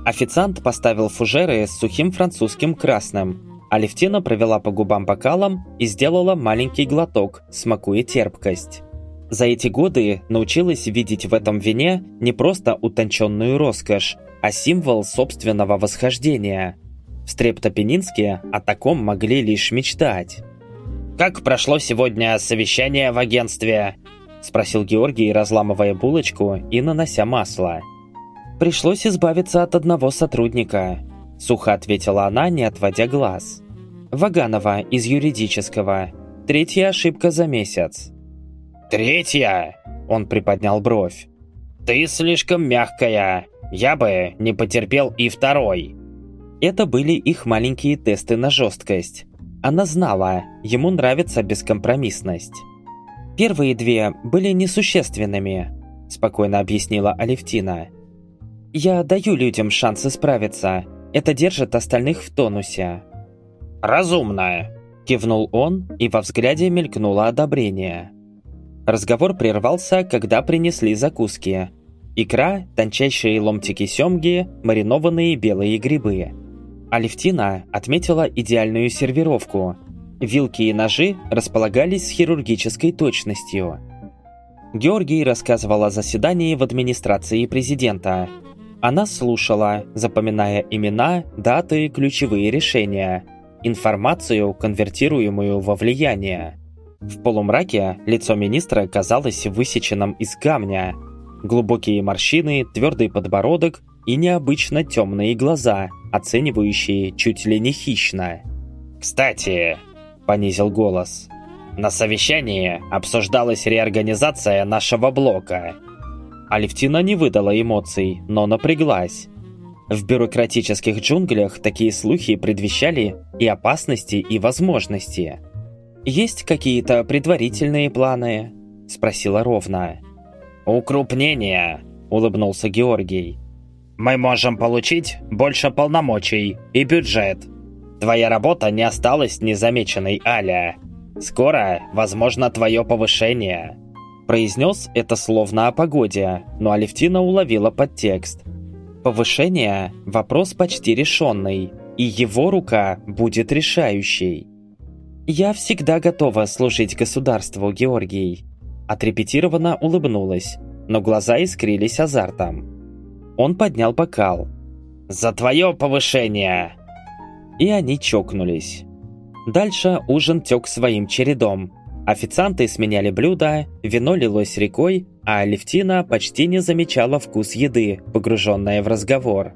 Официант поставил фужеры с сухим французским красным, а Левтина провела по губам бокалом и сделала маленький глоток, смакуя терпкость. За эти годы научилась видеть в этом вине не просто утонченную роскошь, а символ собственного восхождения. В Стрептопенинске о таком могли лишь мечтать. «Как прошло сегодня совещание в агентстве?» – спросил Георгий, разламывая булочку и нанося масло. «Пришлось избавиться от одного сотрудника», – сухо ответила она, не отводя глаз. «Ваганова из юридического. Третья ошибка за месяц». «Третья?» – он приподнял бровь. «Ты слишком мягкая. Я бы не потерпел и второй». Это были их маленькие тесты на жесткость. Она знала, ему нравится бескомпромиссность. Первые две были несущественными, спокойно объяснила Алевтина. Я даю людям шансы справиться. Это держит остальных в тонусе. «Разумно!» – кивнул он, и во взгляде мелькнуло одобрение. Разговор прервался, когда принесли закуски. Икра, тончайшие ломтики семги, маринованные белые грибы. Алевтина отметила идеальную сервировку. Вилки и ножи располагались с хирургической точностью. Георгий рассказывал о заседании в администрации президента. Она слушала, запоминая имена, даты, ключевые решения, информацию, конвертируемую во влияние. В полумраке лицо министра казалось высеченным из камня. Глубокие морщины, твердый подбородок и необычно темные глаза, оценивающие чуть ли не хищно. «Кстати», — понизил голос, — «на совещании обсуждалась реорганизация нашего блока». Алевтина не выдала эмоций, но напряглась. В бюрократических джунглях такие слухи предвещали и опасности, и возможности. «Есть какие-то предварительные планы?» – спросила ровно. «Укрупнение», – улыбнулся Георгий. «Мы можем получить больше полномочий и бюджет. Твоя работа не осталась незамеченной, Аля. Скоро, возможно, твое повышение». Произнес это словно о погоде, но Алевтина уловила подтекст. Повышение – вопрос почти решенный, и его рука будет решающей. «Я всегда готова служить государству, Георгий», отрепетированно улыбнулась, но глаза искрились азартом. Он поднял бокал. «За твое повышение!» И они чокнулись. Дальше ужин тек своим чередом. Официанты сменяли блюда, вино лилось рекой, а Алевтина почти не замечала вкус еды, погруженная в разговор.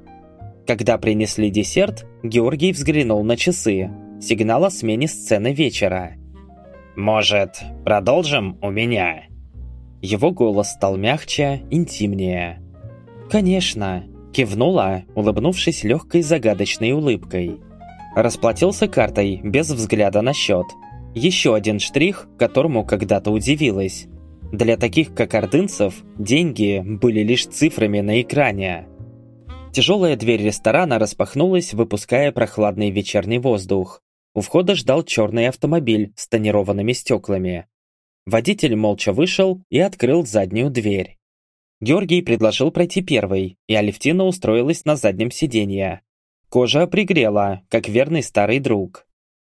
Когда принесли десерт, Георгий взглянул на часы – сигнал о смене сцены вечера. «Может, продолжим у меня?» Его голос стал мягче, интимнее. «Конечно!» – кивнула, улыбнувшись легкой загадочной улыбкой. Расплатился картой, без взгляда на счет. Еще один штрих, которому когда-то удивилась. Для таких, как ордынцев, деньги были лишь цифрами на экране. Тяжелая дверь ресторана распахнулась, выпуская прохладный вечерний воздух. У входа ждал черный автомобиль с тонированными стеклами. Водитель молча вышел и открыл заднюю дверь. Георгий предложил пройти первый, и Алевтина устроилась на заднем сиденье. Кожа пригрела, как верный старый друг.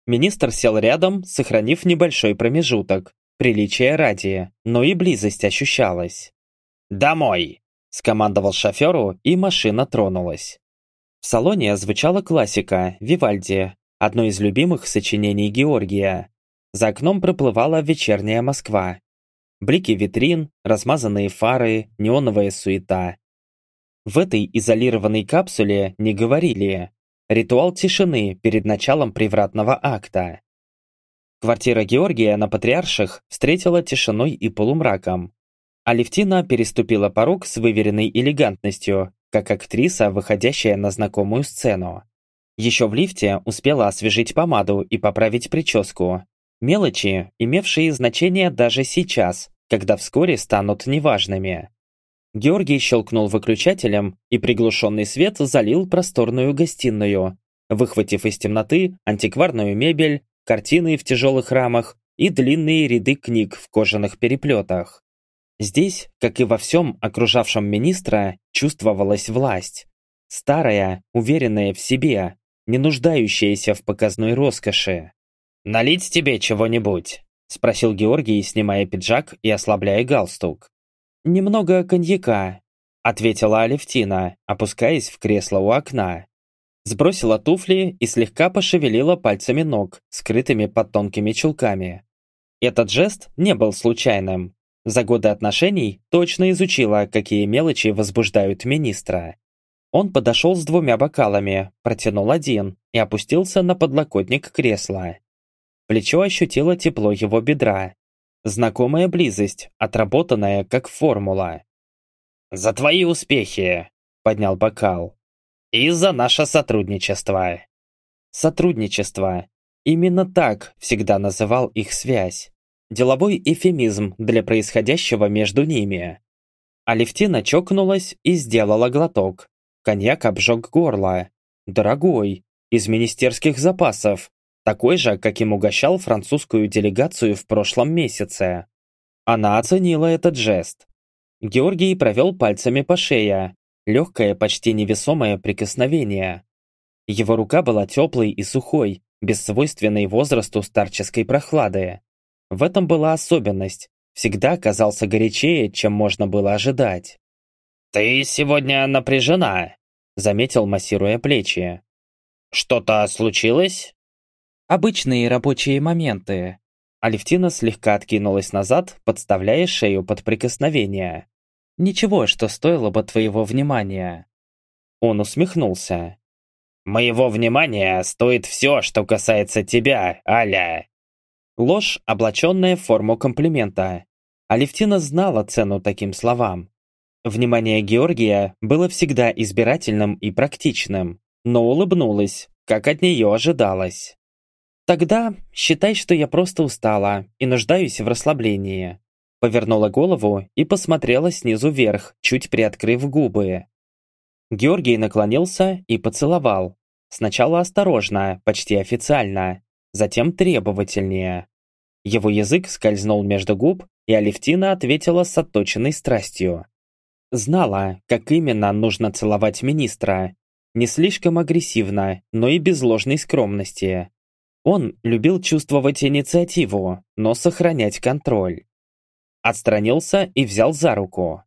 Министр сел рядом, сохранив небольшой промежуток, приличие ради, но и близость ощущалась. «Домой!» – скомандовал шоферу, и машина тронулась. В салоне звучала классика «Вивальди», одно из любимых сочинений Георгия. За окном проплывала вечерняя Москва. Блики витрин, размазанные фары, неоновая суета. В этой изолированной капсуле не говорили. Ритуал тишины перед началом привратного акта. Квартира Георгия на Патриарших встретила тишиной и полумраком. Алевтина переступила порог с выверенной элегантностью, как актриса, выходящая на знакомую сцену. Еще в лифте успела освежить помаду и поправить прическу. Мелочи, имевшие значение даже сейчас, когда вскоре станут неважными. Георгий щелкнул выключателем, и приглушенный свет залил просторную гостиную, выхватив из темноты антикварную мебель, картины в тяжелых рамах и длинные ряды книг в кожаных переплетах. Здесь, как и во всем окружавшем министра, чувствовалась власть. Старая, уверенная в себе, не нуждающаяся в показной роскоши. «Налить тебе чего-нибудь?» – спросил Георгий, снимая пиджак и ослабляя галстук. «Немного коньяка», – ответила Алевтина, опускаясь в кресло у окна. Сбросила туфли и слегка пошевелила пальцами ног, скрытыми под тонкими чулками. Этот жест не был случайным. За годы отношений точно изучила, какие мелочи возбуждают министра. Он подошел с двумя бокалами, протянул один и опустился на подлокотник кресла. Плечо ощутило тепло его бедра. Знакомая близость, отработанная как формула. «За твои успехи!» – поднял бокал. «И за наше сотрудничество!» Сотрудничество. Именно так всегда называл их связь. Деловой эфемизм для происходящего между ними. Алевтина чокнулась и сделала глоток, Коньяк обжег горло. Дорогой, из министерских запасов, такой же, каким угощал французскую делегацию в прошлом месяце. Она оценила этот жест. Георгий провел пальцами по шее, легкое, почти невесомое прикосновение. Его рука была теплой и сухой, без свойственной возрасту старческой прохлады. В этом была особенность, всегда казался горячее, чем можно было ожидать. «Ты сегодня напряжена», — заметил, массируя плечи. «Что-то случилось?» «Обычные рабочие моменты». Алевтина слегка откинулась назад, подставляя шею под прикосновение. «Ничего, что стоило бы твоего внимания». Он усмехнулся. «Моего внимания стоит все, что касается тебя, Аля!» Ложь, облаченная в форму комплимента. Алевтина знала цену таким словам. Внимание Георгия было всегда избирательным и практичным, но улыбнулась, как от нее ожидалось. «Тогда считай, что я просто устала и нуждаюсь в расслаблении». Повернула голову и посмотрела снизу вверх, чуть приоткрыв губы. Георгий наклонился и поцеловал. Сначала осторожно, почти официально, затем требовательнее. Его язык скользнул между губ, и Алевтина ответила с отточенной страстью. Знала, как именно нужно целовать министра. Не слишком агрессивно, но и без ложной скромности. Он любил чувствовать инициативу, но сохранять контроль. Отстранился и взял за руку.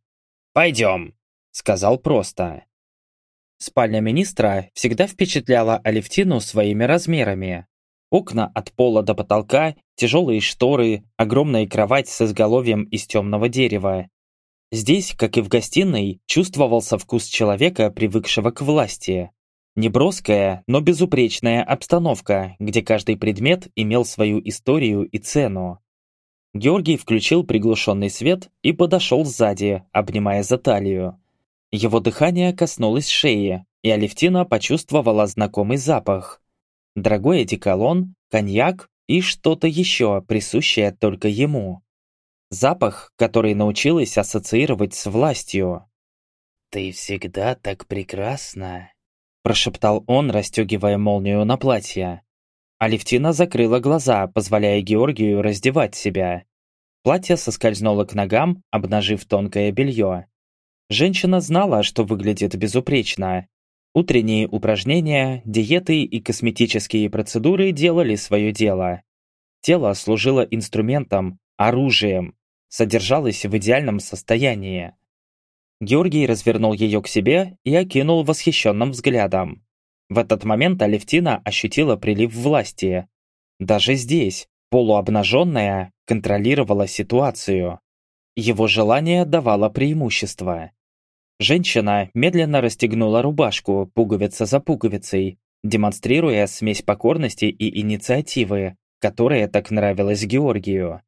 «Пойдем», — сказал просто. Спальня министра всегда впечатляла Алевтину своими размерами. Окна от пола до потолка, тяжелые шторы, огромная кровать с изголовьем из темного дерева, Здесь, как и в гостиной, чувствовался вкус человека, привыкшего к власти. Неброская, но безупречная обстановка, где каждый предмет имел свою историю и цену. Георгий включил приглушенный свет и подошел сзади, обнимая за талию. Его дыхание коснулось шеи, и Алевтина почувствовала знакомый запах. Дорогой одеколон, коньяк и что-то еще, присущее только ему. Запах, который научилась ассоциировать с властью. «Ты всегда так прекрасна», – прошептал он, расстегивая молнию на платье. Алевтина закрыла глаза, позволяя Георгию раздевать себя. Платье соскользнуло к ногам, обнажив тонкое белье. Женщина знала, что выглядит безупречно. Утренние упражнения, диеты и косметические процедуры делали свое дело. Тело служило инструментом, оружием, содержалась в идеальном состоянии. Георгий развернул ее к себе и окинул восхищенным взглядом. В этот момент Алевтина ощутила прилив власти. Даже здесь, полуобнаженная, контролировала ситуацию. Его желание давало преимущество. Женщина медленно расстегнула рубашку, пуговица за пуговицей, демонстрируя смесь покорности и инициативы, которая так нравилась Георгию.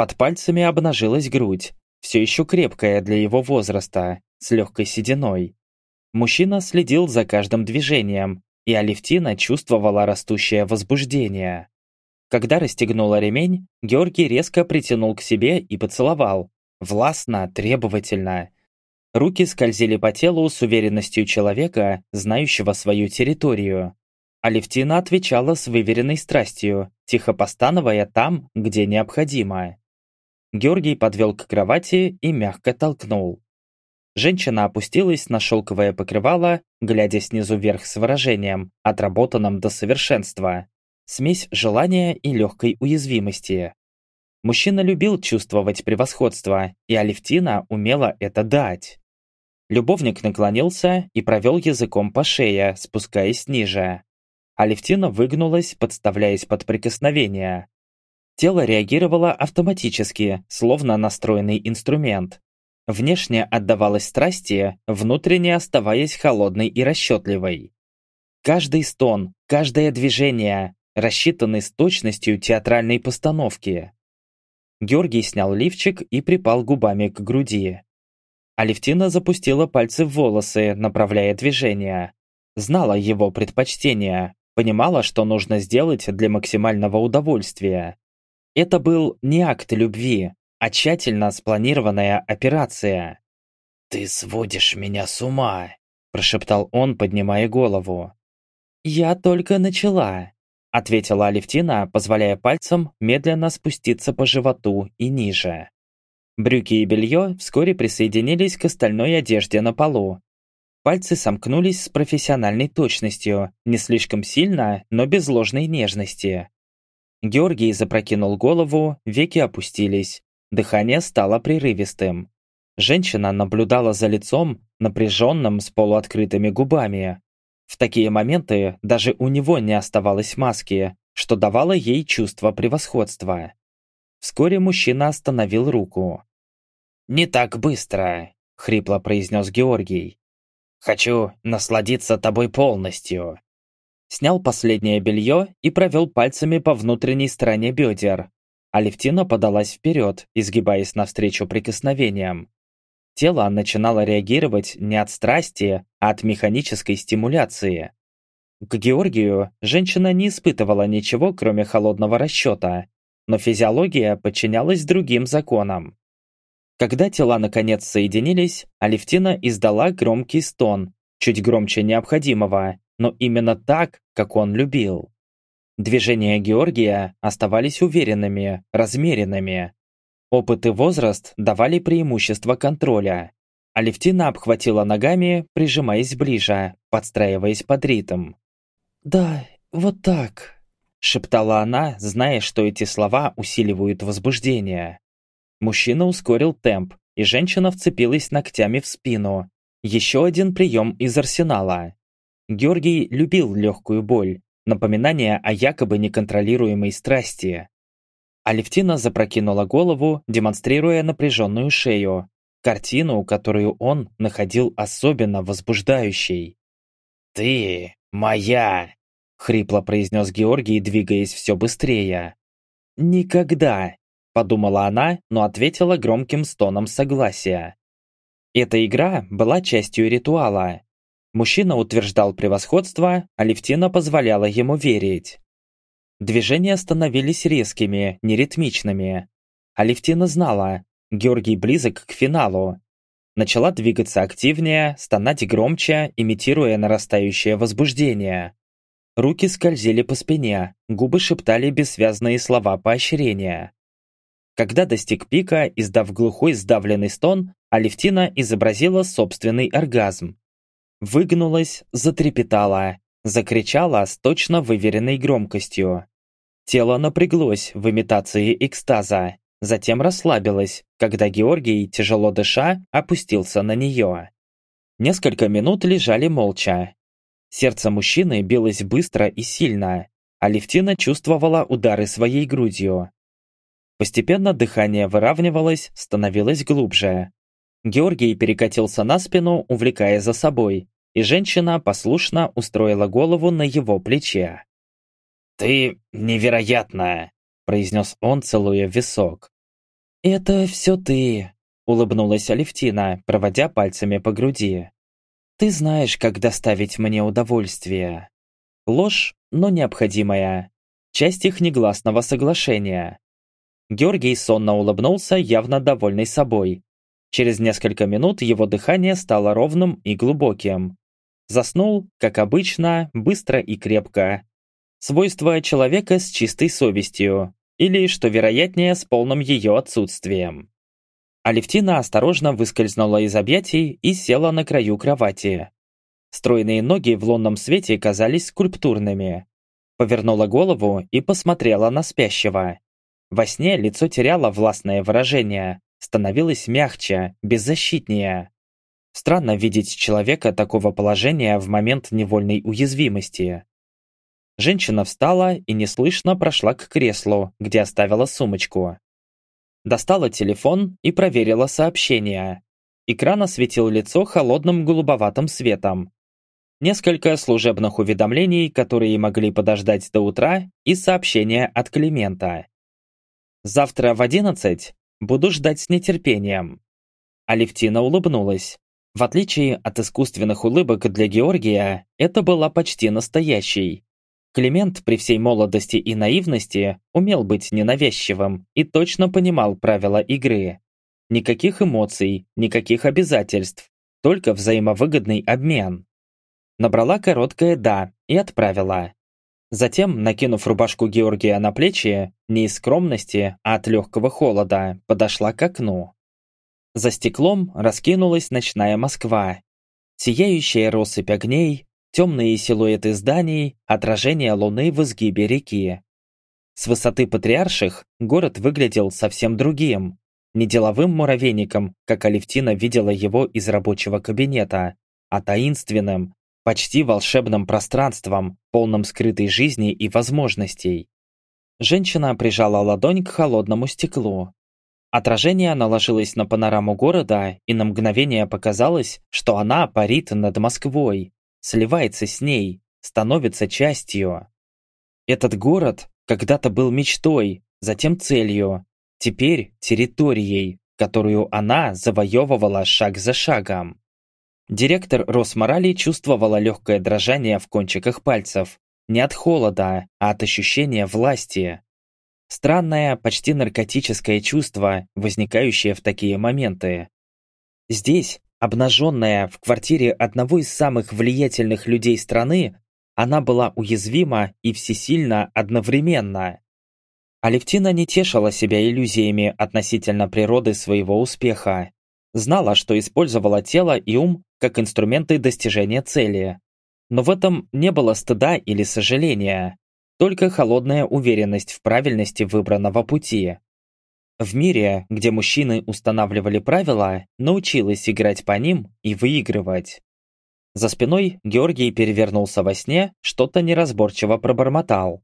Под пальцами обнажилась грудь, все еще крепкая для его возраста, с легкой сединой. Мужчина следил за каждым движением, и Алевтина чувствовала растущее возбуждение. Когда расстегнула ремень, Георгий резко притянул к себе и поцеловал. Властно, требовательно. Руки скользили по телу с уверенностью человека, знающего свою территорию. Алевтина отвечала с выверенной страстью, тихо постановая там, где необходимо. Георгий подвел к кровати и мягко толкнул. Женщина опустилась на шелковое покрывало, глядя снизу вверх с выражением, отработанным до совершенства. Смесь желания и легкой уязвимости. Мужчина любил чувствовать превосходство, и Алевтина умела это дать. Любовник наклонился и провел языком по шее, спускаясь ниже. Алевтина выгнулась, подставляясь под прикосновение. Тело реагировало автоматически, словно настроенный инструмент. Внешне отдавалось страсти, внутренне оставаясь холодной и расчетливой. Каждый стон, каждое движение рассчитаны с точностью театральной постановки. Георгий снял лифчик и припал губами к груди. Алевтина запустила пальцы в волосы, направляя движение. Знала его предпочтения, понимала, что нужно сделать для максимального удовольствия. Это был не акт любви, а тщательно спланированная операция. «Ты сводишь меня с ума», – прошептал он, поднимая голову. «Я только начала», – ответила Алевтина, позволяя пальцам медленно спуститься по животу и ниже. Брюки и белье вскоре присоединились к остальной одежде на полу. Пальцы сомкнулись с профессиональной точностью, не слишком сильно, но без ложной нежности. Георгий запрокинул голову, веки опустились, дыхание стало прерывистым. Женщина наблюдала за лицом, напряженным с полуоткрытыми губами. В такие моменты даже у него не оставалось маски, что давало ей чувство превосходства. Вскоре мужчина остановил руку. «Не так быстро», — хрипло произнес Георгий. «Хочу насладиться тобой полностью». Снял последнее белье и провел пальцами по внутренней стороне бедер. Алевтина подалась вперед, изгибаясь навстречу прикосновениям. Тело начинало реагировать не от страсти, а от механической стимуляции. К Георгию женщина не испытывала ничего, кроме холодного расчета, но физиология подчинялась другим законам. Когда тела наконец соединились, Алевтина издала громкий стон, чуть громче необходимого, но именно так, как он любил. Движения Георгия оставались уверенными, размеренными. Опыт и возраст давали преимущество контроля. Алевтина обхватила ногами, прижимаясь ближе, подстраиваясь под ритм. «Да, вот так», — шептала она, зная, что эти слова усиливают возбуждение. Мужчина ускорил темп, и женщина вцепилась ногтями в спину. Еще один прием из арсенала. Георгий любил легкую боль, напоминание о якобы неконтролируемой страсти. Алевтина запрокинула голову, демонстрируя напряженную шею, картину, которую он находил особенно возбуждающей. «Ты моя!» — хрипло произнес Георгий, двигаясь все быстрее. «Никогда!» подумала она, но ответила громким стоном согласия. Эта игра была частью ритуала. Мужчина утверждал превосходство, а Левтина позволяла ему верить. Движения становились резкими, неритмичными. Алевтина знала, Георгий близок к финалу. Начала двигаться активнее, стонать громче, имитируя нарастающее возбуждение. Руки скользили по спине, губы шептали бессвязные слова поощрения. Когда достиг пика, издав глухой сдавленный стон, Алевтина изобразила собственный оргазм. Выгнулась, затрепетала, закричала с точно выверенной громкостью. Тело напряглось в имитации экстаза, затем расслабилось, когда Георгий, тяжело дыша, опустился на нее. Несколько минут лежали молча. Сердце мужчины билось быстро и сильно, а Левтина чувствовала удары своей грудью. Постепенно дыхание выравнивалось, становилось глубже. Георгий перекатился на спину, увлекая за собой, и женщина послушно устроила голову на его плече. «Ты невероятная!» – произнес он, целуя висок. «Это все ты!» – улыбнулась Алевтина, проводя пальцами по груди. «Ты знаешь, как доставить мне удовольствие». Ложь, но необходимая. Часть их негласного соглашения. Георгий сонно улыбнулся, явно довольный собой. Через несколько минут его дыхание стало ровным и глубоким. Заснул, как обычно, быстро и крепко. Свойство человека с чистой совестью, или, что вероятнее, с полным ее отсутствием. Алевтина осторожно выскользнула из объятий и села на краю кровати. Стройные ноги в лунном свете казались скульптурными. Повернула голову и посмотрела на спящего. Во сне лицо теряло властное выражение, становилось мягче, беззащитнее. Странно видеть человека такого положения в момент невольной уязвимости. Женщина встала и неслышно прошла к креслу, где оставила сумочку. Достала телефон и проверила сообщения. Экран осветил лицо холодным голубоватым светом. Несколько служебных уведомлений, которые могли подождать до утра, и сообщение от Климента. «Завтра в одиннадцать буду ждать с нетерпением». Алевтина улыбнулась. В отличие от искусственных улыбок для Георгия, это была почти настоящей. Климент при всей молодости и наивности умел быть ненавязчивым и точно понимал правила игры. Никаких эмоций, никаких обязательств, только взаимовыгодный обмен. Набрала короткое «да» и отправила. Затем, накинув рубашку Георгия на плечи, не из скромности, а от легкого холода, подошла к окну. За стеклом раскинулась ночная Москва. Сияющая россыпь огней, темные силуэты зданий, отражение луны в изгибе реки. С высоты Патриарших город выглядел совсем другим. Не деловым муравейником, как Алевтина видела его из рабочего кабинета, а таинственным, почти волшебным пространством, полным скрытой жизни и возможностей. Женщина прижала ладонь к холодному стеклу. Отражение наложилось на панораму города, и на мгновение показалось, что она парит над Москвой, сливается с ней, становится частью. Этот город когда-то был мечтой, затем целью, теперь территорией, которую она завоевывала шаг за шагом. Директор Росморали чувствовала легкое дрожание в кончиках пальцев, не от холода, а от ощущения власти. Странное, почти наркотическое чувство, возникающее в такие моменты. Здесь, Обнаженная в квартире одного из самых влиятельных людей страны, она была уязвима и всесильна одновременно. Алевтина не тешила себя иллюзиями относительно природы своего успеха. Знала, что использовала тело и ум как инструменты достижения цели. Но в этом не было стыда или сожаления, только холодная уверенность в правильности выбранного пути. В мире, где мужчины устанавливали правила, научилась играть по ним и выигрывать. За спиной Георгий перевернулся во сне, что-то неразборчиво пробормотал.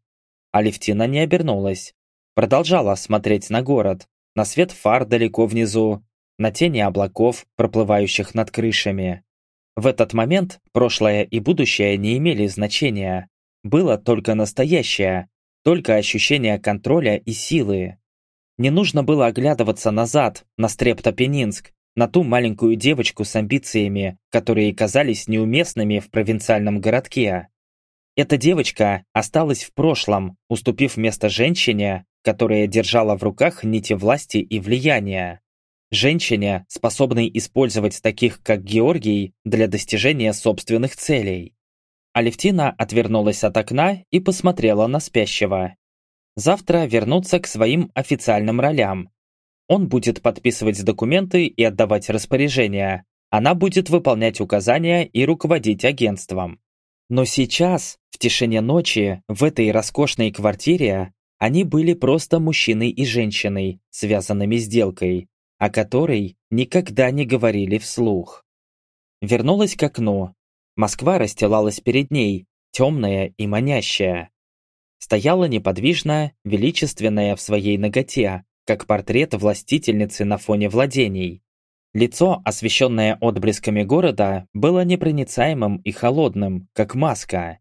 Алевтина не обернулась. Продолжала смотреть на город, на свет фар далеко внизу, на тени облаков, проплывающих над крышами. В этот момент прошлое и будущее не имели значения. Было только настоящее, только ощущение контроля и силы. Не нужно было оглядываться назад, на Стрептопенинск, на ту маленькую девочку с амбициями, которые казались неуместными в провинциальном городке. Эта девочка осталась в прошлом, уступив место женщине, которая держала в руках нити власти и влияния. Женщине, способной использовать таких, как Георгий, для достижения собственных целей. Алевтина отвернулась от окна и посмотрела на спящего. Завтра вернуться к своим официальным ролям. Он будет подписывать документы и отдавать распоряжения. Она будет выполнять указания и руководить агентством. Но сейчас, в тишине ночи, в этой роскошной квартире, они были просто мужчиной и женщиной, связанными сделкой, о которой никогда не говорили вслух. Вернулась к окну. Москва расстилалась перед ней, темная и манящая стояла неподвижно, величественная в своей ноготе, как портрет властительницы на фоне владений. Лицо, освещенное отблесками города, было непроницаемым и холодным, как маска.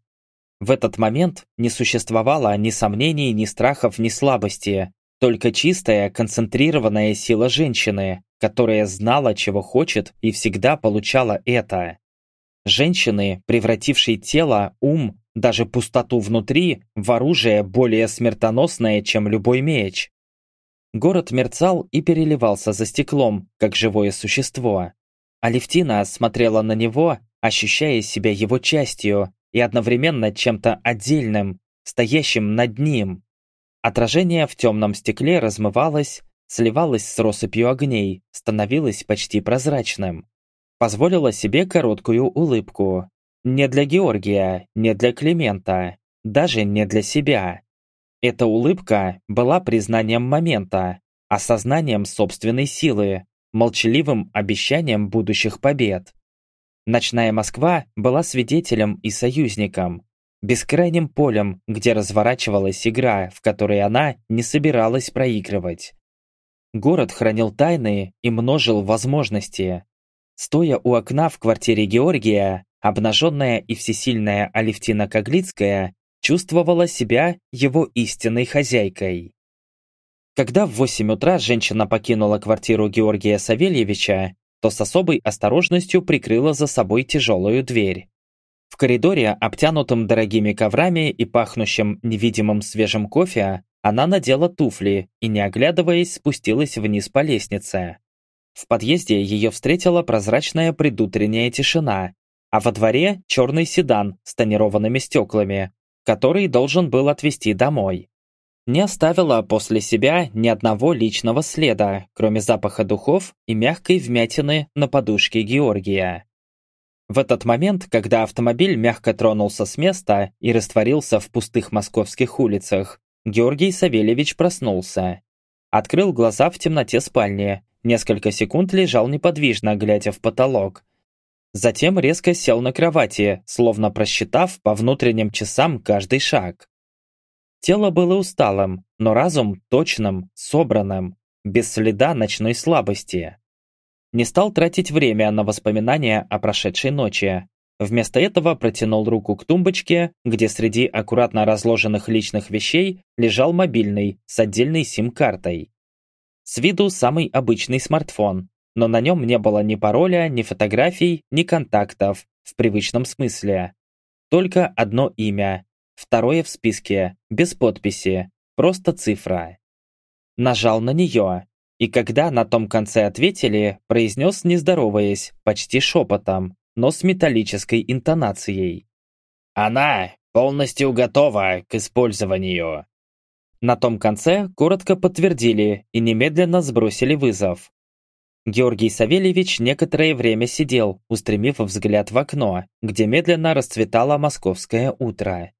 В этот момент не существовало ни сомнений, ни страхов, ни слабости, только чистая, концентрированная сила женщины, которая знала, чего хочет и всегда получала это. Женщины, превратившей тело, ум, даже пустоту внутри в оружие более смертоносное, чем любой меч. Город мерцал и переливался за стеклом, как живое существо. Алевтина смотрела на него, ощущая себя его частью и одновременно чем-то отдельным, стоящим над ним. Отражение в темном стекле размывалось, сливалось с россыпью огней, становилось почти прозрачным. Позволила себе короткую улыбку. Не для Георгия, не для Климента, даже не для себя. Эта улыбка была признанием момента, осознанием собственной силы, молчаливым обещанием будущих побед. Ночная Москва была свидетелем и союзником, бескрайним полем, где разворачивалась игра, в которой она не собиралась проигрывать. Город хранил тайны и множил возможности. Стоя у окна в квартире Георгия, обнаженная и всесильная Алевтина Коглицкая чувствовала себя его истинной хозяйкой. Когда в 8 утра женщина покинула квартиру Георгия Савельевича, то с особой осторожностью прикрыла за собой тяжелую дверь. В коридоре, обтянутом дорогими коврами и пахнущим невидимым свежим кофе, она надела туфли и, не оглядываясь, спустилась вниз по лестнице. В подъезде ее встретила прозрачная предутренняя тишина, а во дворе черный седан с тонированными стеклами, который должен был отвезти домой. Не оставила после себя ни одного личного следа, кроме запаха духов и мягкой вмятины на подушке Георгия. В этот момент, когда автомобиль мягко тронулся с места и растворился в пустых московских улицах, Георгий Савельевич проснулся. Открыл глаза в темноте спальни, несколько секунд лежал неподвижно, глядя в потолок. Затем резко сел на кровати, словно просчитав по внутренним часам каждый шаг. Тело было усталым, но разум точным, собранным, без следа ночной слабости. Не стал тратить время на воспоминания о прошедшей ночи. Вместо этого протянул руку к тумбочке, где среди аккуратно разложенных личных вещей лежал мобильный с отдельной сим-картой. С виду самый обычный смартфон, но на нем не было ни пароля, ни фотографий, ни контактов в привычном смысле. Только одно имя, второе в списке, без подписи, просто цифра. Нажал на нее, и когда на том конце ответили, произнес, не здороваясь, почти шепотом, но с металлической интонацией. «Она полностью готова к использованию». На том конце коротко подтвердили и немедленно сбросили вызов. Георгий Савельевич некоторое время сидел, устремив взгляд в окно, где медленно расцветало московское утро.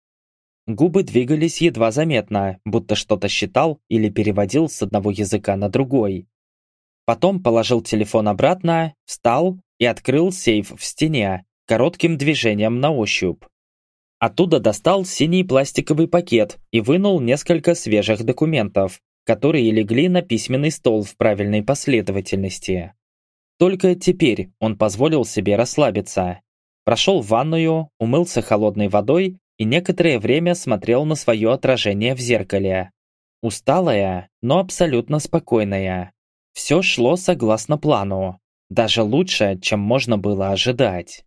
Губы двигались едва заметно, будто что-то считал или переводил с одного языка на другой. Потом положил телефон обратно, встал и открыл сейф в стене, коротким движением на ощупь. Оттуда достал синий пластиковый пакет и вынул несколько свежих документов, которые легли на письменный стол в правильной последовательности. Только теперь он позволил себе расслабиться. Прошел в ванную, умылся холодной водой и некоторое время смотрел на свое отражение в зеркале. Усталая, но абсолютно спокойная. Все шло согласно плану. Даже лучше, чем можно было ожидать.